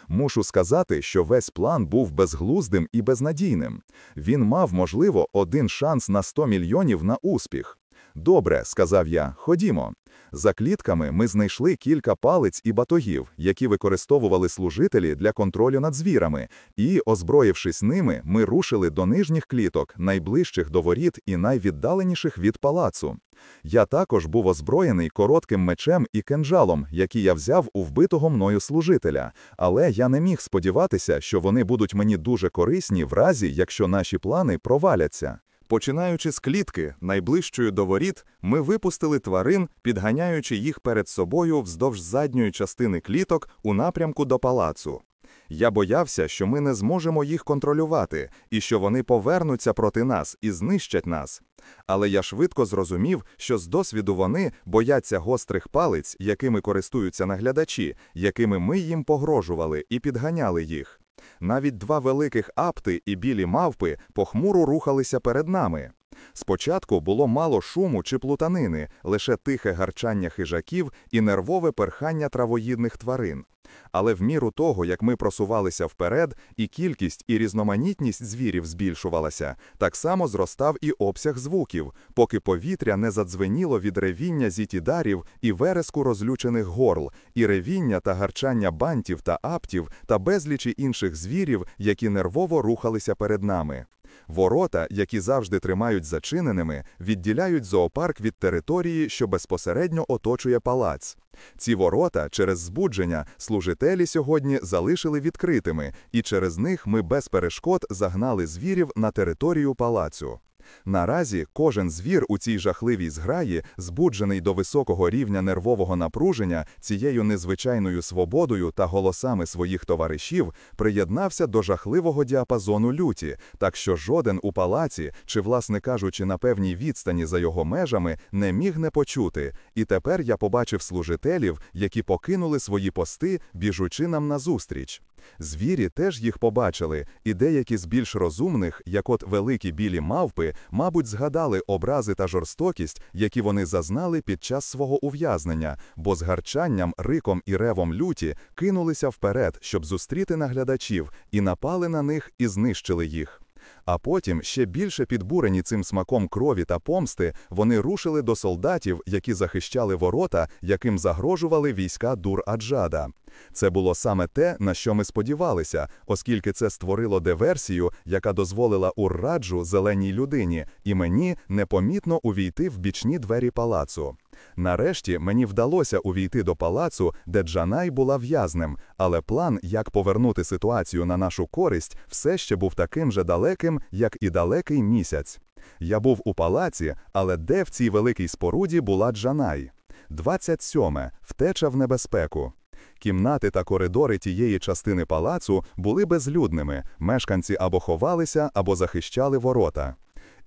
Мушу сказати, що весь план був безглуздим і безнадійним. Він мав, можливо, один шанс на 100 мільйонів на успіх. Добре, сказав я, ходімо. За клітками ми знайшли кілька палиць і батогів, які використовували служителі для контролю над звірами, і, озброївшись ними, ми рушили до нижніх кліток, найближчих до воріт і найвіддаленіших від палацу. Я також був озброєний коротким мечем і кинджалом, які я взяв у вбитого мною служителя, але я не міг сподіватися, що вони будуть мені дуже корисні в разі, якщо наші плани проваляться. Починаючи з клітки, найближчою до воріт, ми випустили тварин, підганяючи їх перед собою вздовж задньої частини кліток у напрямку до палацу. Я боявся, що ми не зможемо їх контролювати, і що вони повернуться проти нас і знищать нас. Але я швидко зрозумів, що з досвіду вони бояться гострих палиць, якими користуються наглядачі, якими ми їм погрожували і підганяли їх. Навіть два великих апти і білі мавпи похмуро рухалися перед нами. Спочатку було мало шуму чи плутанини, лише тихе гарчання хижаків і нервове перхання травоїдних тварин. Але в міру того, як ми просувалися вперед, і кількість і різноманітність звірів збільшувалася, так само зростав і обсяг звуків, поки повітря не задзвеніло від ревіння зітідарів і вереску розлючених горл, і ревіння та гарчання бантів та аптів та безлічі інших звірів, які нервово рухалися перед нами. Ворота, які завжди тримають зачиненими, відділяють зоопарк від території, що безпосередньо оточує палац. Ці ворота через збудження служителі сьогодні залишили відкритими, і через них ми без перешкод загнали звірів на територію палацу. Наразі кожен звір у цій жахливій зграї, збуджений до високого рівня нервового напруження цією незвичайною свободою та голосами своїх товаришів, приєднався до жахливого діапазону люті, так що жоден у палаці, чи, власне кажучи, на певній відстані за його межами, не міг не почути. І тепер я побачив служителів, які покинули свої пости, біжучи нам назустріч. Звірі теж їх побачили, і деякі з більш розумних, як от великі білі мавпи, мабуть, згадали образи та жорстокість, які вони зазнали під час свого ув'язнення, бо з гарчанням, риком і ревом люті кинулися вперед, щоб зустріти наглядачів, і напали на них і знищили їх. А потім, ще більше підбурені цим смаком крові та помсти, вони рушили до солдатів, які захищали ворота, яким загрожували війська Дур-Аджада. Це було саме те, на що ми сподівалися, оскільки це створило диверсію, яка дозволила Урраджу зеленій людині, і мені непомітно увійти в бічні двері палацу. Нарешті мені вдалося увійти до палацу, де Джанай була в'язнем, але план, як повернути ситуацію на нашу користь, все ще був таким же далеким, як і далекий місяць. Я був у палаці, але де в цій великій споруді була Джанай? 27. Втеча в небезпеку. Кімнати та коридори тієї частини палацу були безлюдними, мешканці або ховалися, або захищали ворота.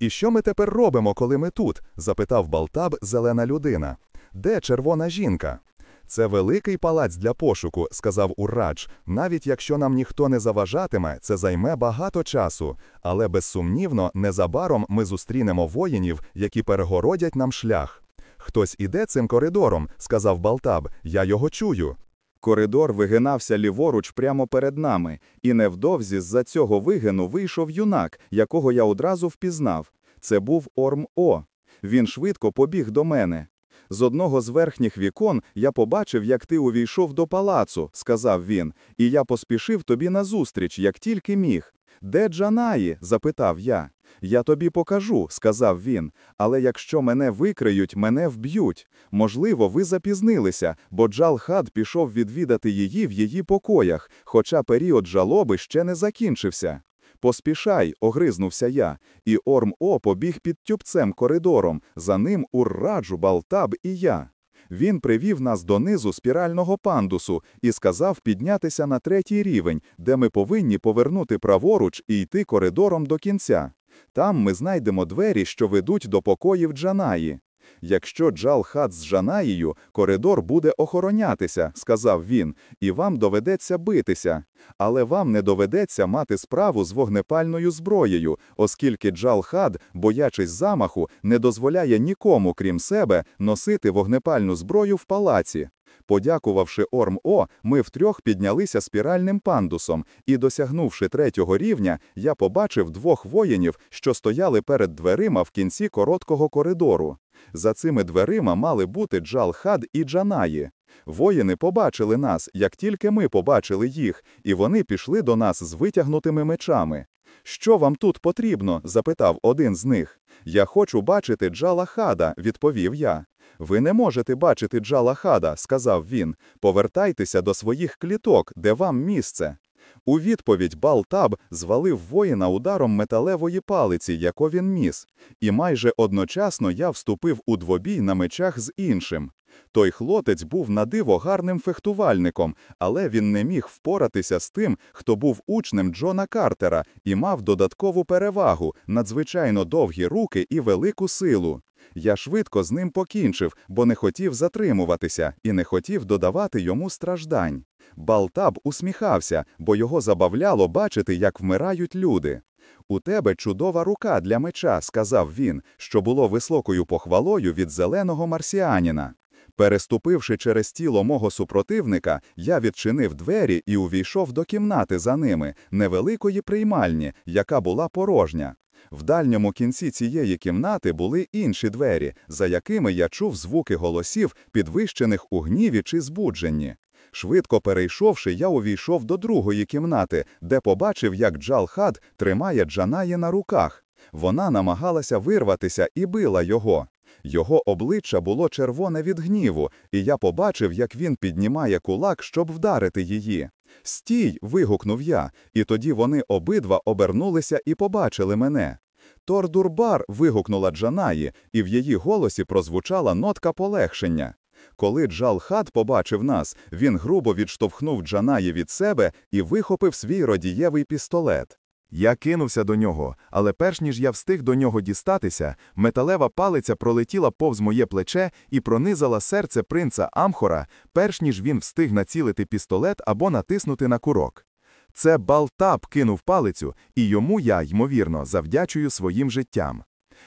І що ми тепер робимо, коли ми тут? запитав Балтаб зелена людина. Де червона жінка? Це великий палац для пошуку, сказав Урадж. Навіть якщо нам ніхто не заважатиме, це займе багато часу. Але безсумнівно, незабаром ми зустрінемо воїнів, які перегородять нам шлях. Хтось іде цим коридором, сказав Балтаб. Я його чую. Коридор вигинався ліворуч прямо перед нами, і невдовзі з-за цього вигину вийшов юнак, якого я одразу впізнав. Це був Орм О. Він швидко побіг до мене. З одного з верхніх вікон я побачив, як ти увійшов до палацу, сказав він, і я поспішив тобі назустріч, як тільки міг. Де Джанаї? запитав я. Я тобі покажу, сказав він. Але якщо мене викриють, мене вб'ють. Можливо, ви запізнилися, бо Джал-Хад пішов відвідати її в її покоях, хоча період жалоби ще не закінчився. Поспішай, огризнувся я, і Орм О побіг під тюбцем коридором, за ним Урраджу, Балтаб і я. Він привів нас донизу спірального пандусу і сказав піднятися на третій рівень, де ми повинні повернути праворуч і йти коридором до кінця. Там ми знайдемо двері, що ведуть до покоїв Джанаї. Якщо Джал-Хад з Джанаєю, коридор буде охоронятися, сказав він, і вам доведеться битися. Але вам не доведеться мати справу з вогнепальною зброєю, оскільки Джал-Хад, боячись замаху, не дозволяє нікому, крім себе, носити вогнепальну зброю в палаці. Подякувавши Орм-О, ми втрьох піднялися спіральним пандусом, і, досягнувши третього рівня, я побачив двох воїнів, що стояли перед дверима в кінці короткого коридору. За цими дверима мали бути Джал-Хад і Джанаї. Воїни побачили нас, як тільки ми побачили їх, і вони пішли до нас з витягнутими мечами. Що вам тут потрібно? запитав один з них. Я хочу бачити Джала Хада, відповів я. Ви не можете бачити Джала Хада, сказав він. Повертайтеся до своїх кліток, де вам місце. У відповідь Балтаб звалив воїна ударом металевої палиці, яку він міс, і майже одночасно я вступив у двобій на мечах з іншим. Той хлопець був надиво гарним фехтувальником, але він не міг впоратися з тим, хто був учнем Джона Картера і мав додаткову перевагу, надзвичайно довгі руки і велику силу. Я швидко з ним покінчив, бо не хотів затримуватися і не хотів додавати йому страждань. Балтаб усміхався, бо його забавляло бачити, як вмирають люди. У тебе чудова рука для меча, сказав він, що було високою похвалою від зеленого марсіаніна. Переступивши через тіло мого супротивника, я відчинив двері і увійшов до кімнати за ними, невеликої приймальні, яка була порожня. В дальньому кінці цієї кімнати були інші двері, за якими я чув звуки голосів, підвищених у гніві чи збудженні. Швидко перейшовши, я увійшов до другої кімнати, де побачив, як Джалхад тримає Джанаї на руках. Вона намагалася вирватися і била його. Його обличчя було червоне від гніву, і я побачив, як він піднімає кулак, щоб вдарити її. Стій. вигукнув я, і тоді вони обидва обернулися і побачили мене. Тордурбар. вигукнула Джанаї, і в її голосі прозвучала нотка полегшення. Коли Джалхат побачив нас, він грубо відштовхнув Джанаї від себе і вихопив свій родієвий пістолет. Я кинувся до нього, але перш ніж я встиг до нього дістатися, металева палиця пролетіла повз моє плече і пронизала серце принца Амхора, перш ніж він встиг націлити пістолет або натиснути на курок. Це Балтаб кинув палицю, і йому я, ймовірно, завдячую своїм життям.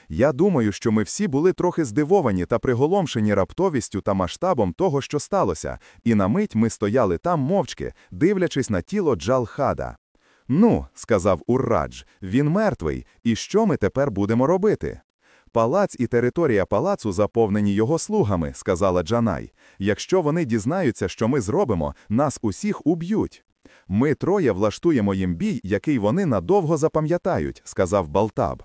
Я думаю, що ми всі були трохи здивовані та приголомшені раптовістю та масштабом того, що сталося, і на мить ми стояли там мовчки, дивлячись на тіло Джалхада. Ну, сказав Уррадж, він мертвий, і що ми тепер будемо робити? Палац і територія палацу заповнені його слугами, сказала Джанай. Якщо вони дізнаються, що ми зробимо, нас усіх уб'ють. Ми троє влаштуємо їм бій, який вони надовго запам'ятають, сказав Балтаб.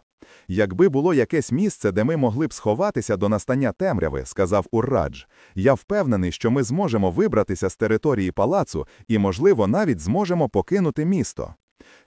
Якби було якесь місце, де ми могли б сховатися до настання темряви, сказав Уррадж, я впевнений, що ми зможемо вибратися з території палацу і, можливо, навіть зможемо покинути місто.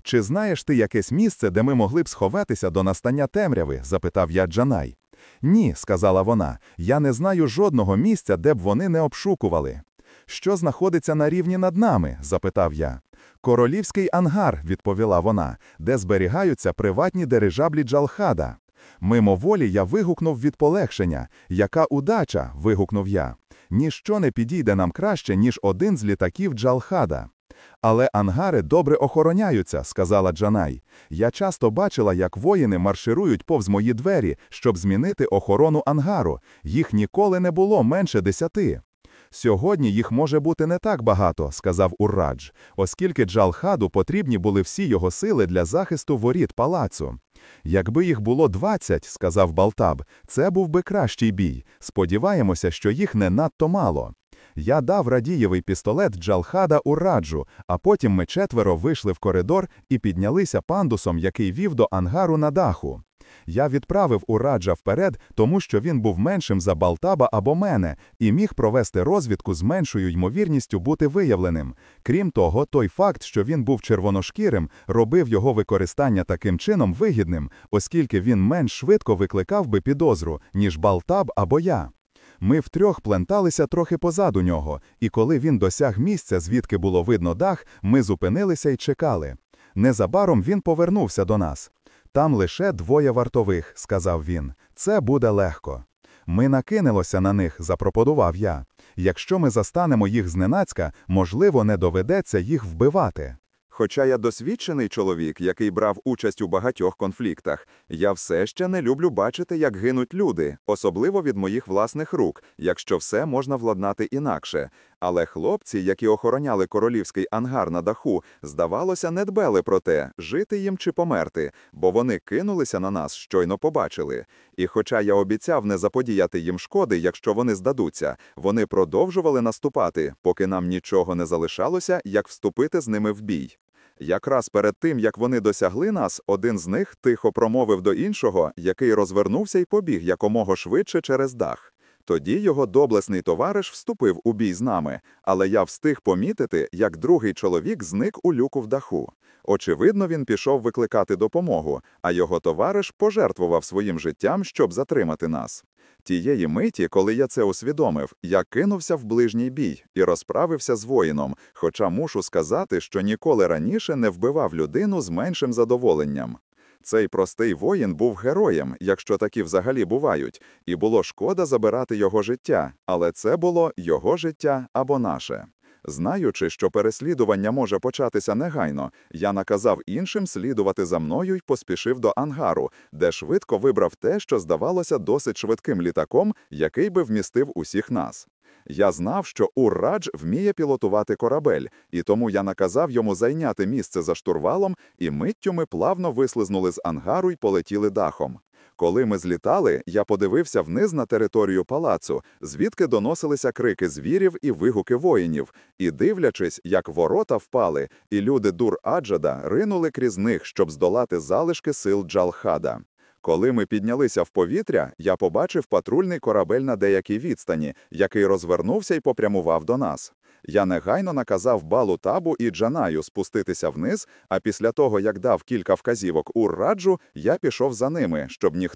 Чи знаєш ти якесь місце, де ми могли б сховатися до настання темряви? запитав я Джанай. Ні, сказала вона, я не знаю жодного місця, де б вони не обшукували. Що знаходиться на рівні над нами? запитав я. Королівський ангар, відповіла вона, де зберігаються приватні дирижаблі Джалхада. Мимоволі я вигукнув від полегшення. Яка удача? вигукнув я. Ніщо не підійде нам краще, ніж один з літаків Джалхада. Але ангари добре охороняються, сказала Джанай. Я часто бачила, як воїни марширують повз мої двері, щоб змінити охорону ангару. Їх ніколи не було менше десяти. Сьогодні їх може бути не так багато, сказав Уррадж, оскільки Джалхаду потрібні були всі його сили для захисту воріт палацу. Якби їх було двадцять, сказав Балтаб, це був би кращий бій. Сподіваємося, що їх не надто мало. Я дав радієвий пістолет Джалхада Урраджу, а потім ми четверо вийшли в коридор і піднялися пандусом, який вів до ангару на даху. Я відправив Ураджа вперед, тому що він був меншим за Балтаба або мене і міг провести розвідку з меншою ймовірністю бути виявленим. Крім того, той факт, що він був червоношкірим, робив його використання таким чином вигідним, оскільки він менш швидко викликав би підозру, ніж Балтаб або я. Ми втрьох пленталися трохи позаду нього, і коли він досяг місця, звідки було видно дах, ми зупинилися і чекали. Незабаром він повернувся до нас. Там лише двоє вартових, сказав він. Це буде легко. Ми накинемося на них, запропонував я. Якщо ми застанемо їх зненацька, можливо, не доведеться їх вбивати. Хоча я досвідчений чоловік, який брав участь у багатьох конфліктах, я все ще не люблю бачити, як гинуть люди, особливо від моїх власних рук, якщо все можна владнати інакше. Але хлопці, які охороняли королівський ангар на даху, здавалося, не дбали про те, жити їм чи померти, бо вони кинулися на нас, щойно побачили. І хоча я обіцяв не заподіяти їм шкоди, якщо вони здадуться, вони продовжували наступати, поки нам нічого не залишалося, як вступити з ними в бій. Якраз перед тим, як вони досягли нас, один з них тихо промовив до іншого, який розвернувся і побіг якомога швидше через дах. Тоді його доблесний товариш вступив у бій з нами, але я встиг помітити, як другий чоловік зник у люку в даху. Очевидно, він пішов викликати допомогу, а його товариш пожертвував своїм життям, щоб затримати нас. Тієї миті, коли я це усвідомив, я кинувся в ближній бій і розправився з воїном, хоча мушу сказати, що ніколи раніше не вбивав людину з меншим задоволенням. Цей простий воїн був героєм, якщо такі взагалі бувають, і було шкода забирати його життя, але це було його життя або наше. Знаючи, що переслідування може початися негайно, я наказав іншим слідувати за мною й поспішив до ангару, де швидко вибрав те, що здавалося досить швидким літаком, який би вмістив усіх нас. Я знав, що Ур-Радж вміє пілотувати корабель, і тому я наказав йому зайняти місце за штурвалом, і миттю ми плавно вислизнули з ангару й полетіли дахом. Коли ми злітали, я подивився вниз на територію палацу, звідки доносилися крики звірів і вигуки воїнів, і дивлячись, як ворота впали, і люди Дур-Аджада ринули крізь них, щоб здолати залишки сил Джалхада. Коли ми піднялися в повітря, я побачив патрульний корабель на деякій відстані, який розвернувся і попрямував до нас. Я негайно наказав Балу Табу і Джанаю спуститися вниз, а після того, як дав кілька вказівок Ур-Раджу, я пішов за ними, щоб ніхто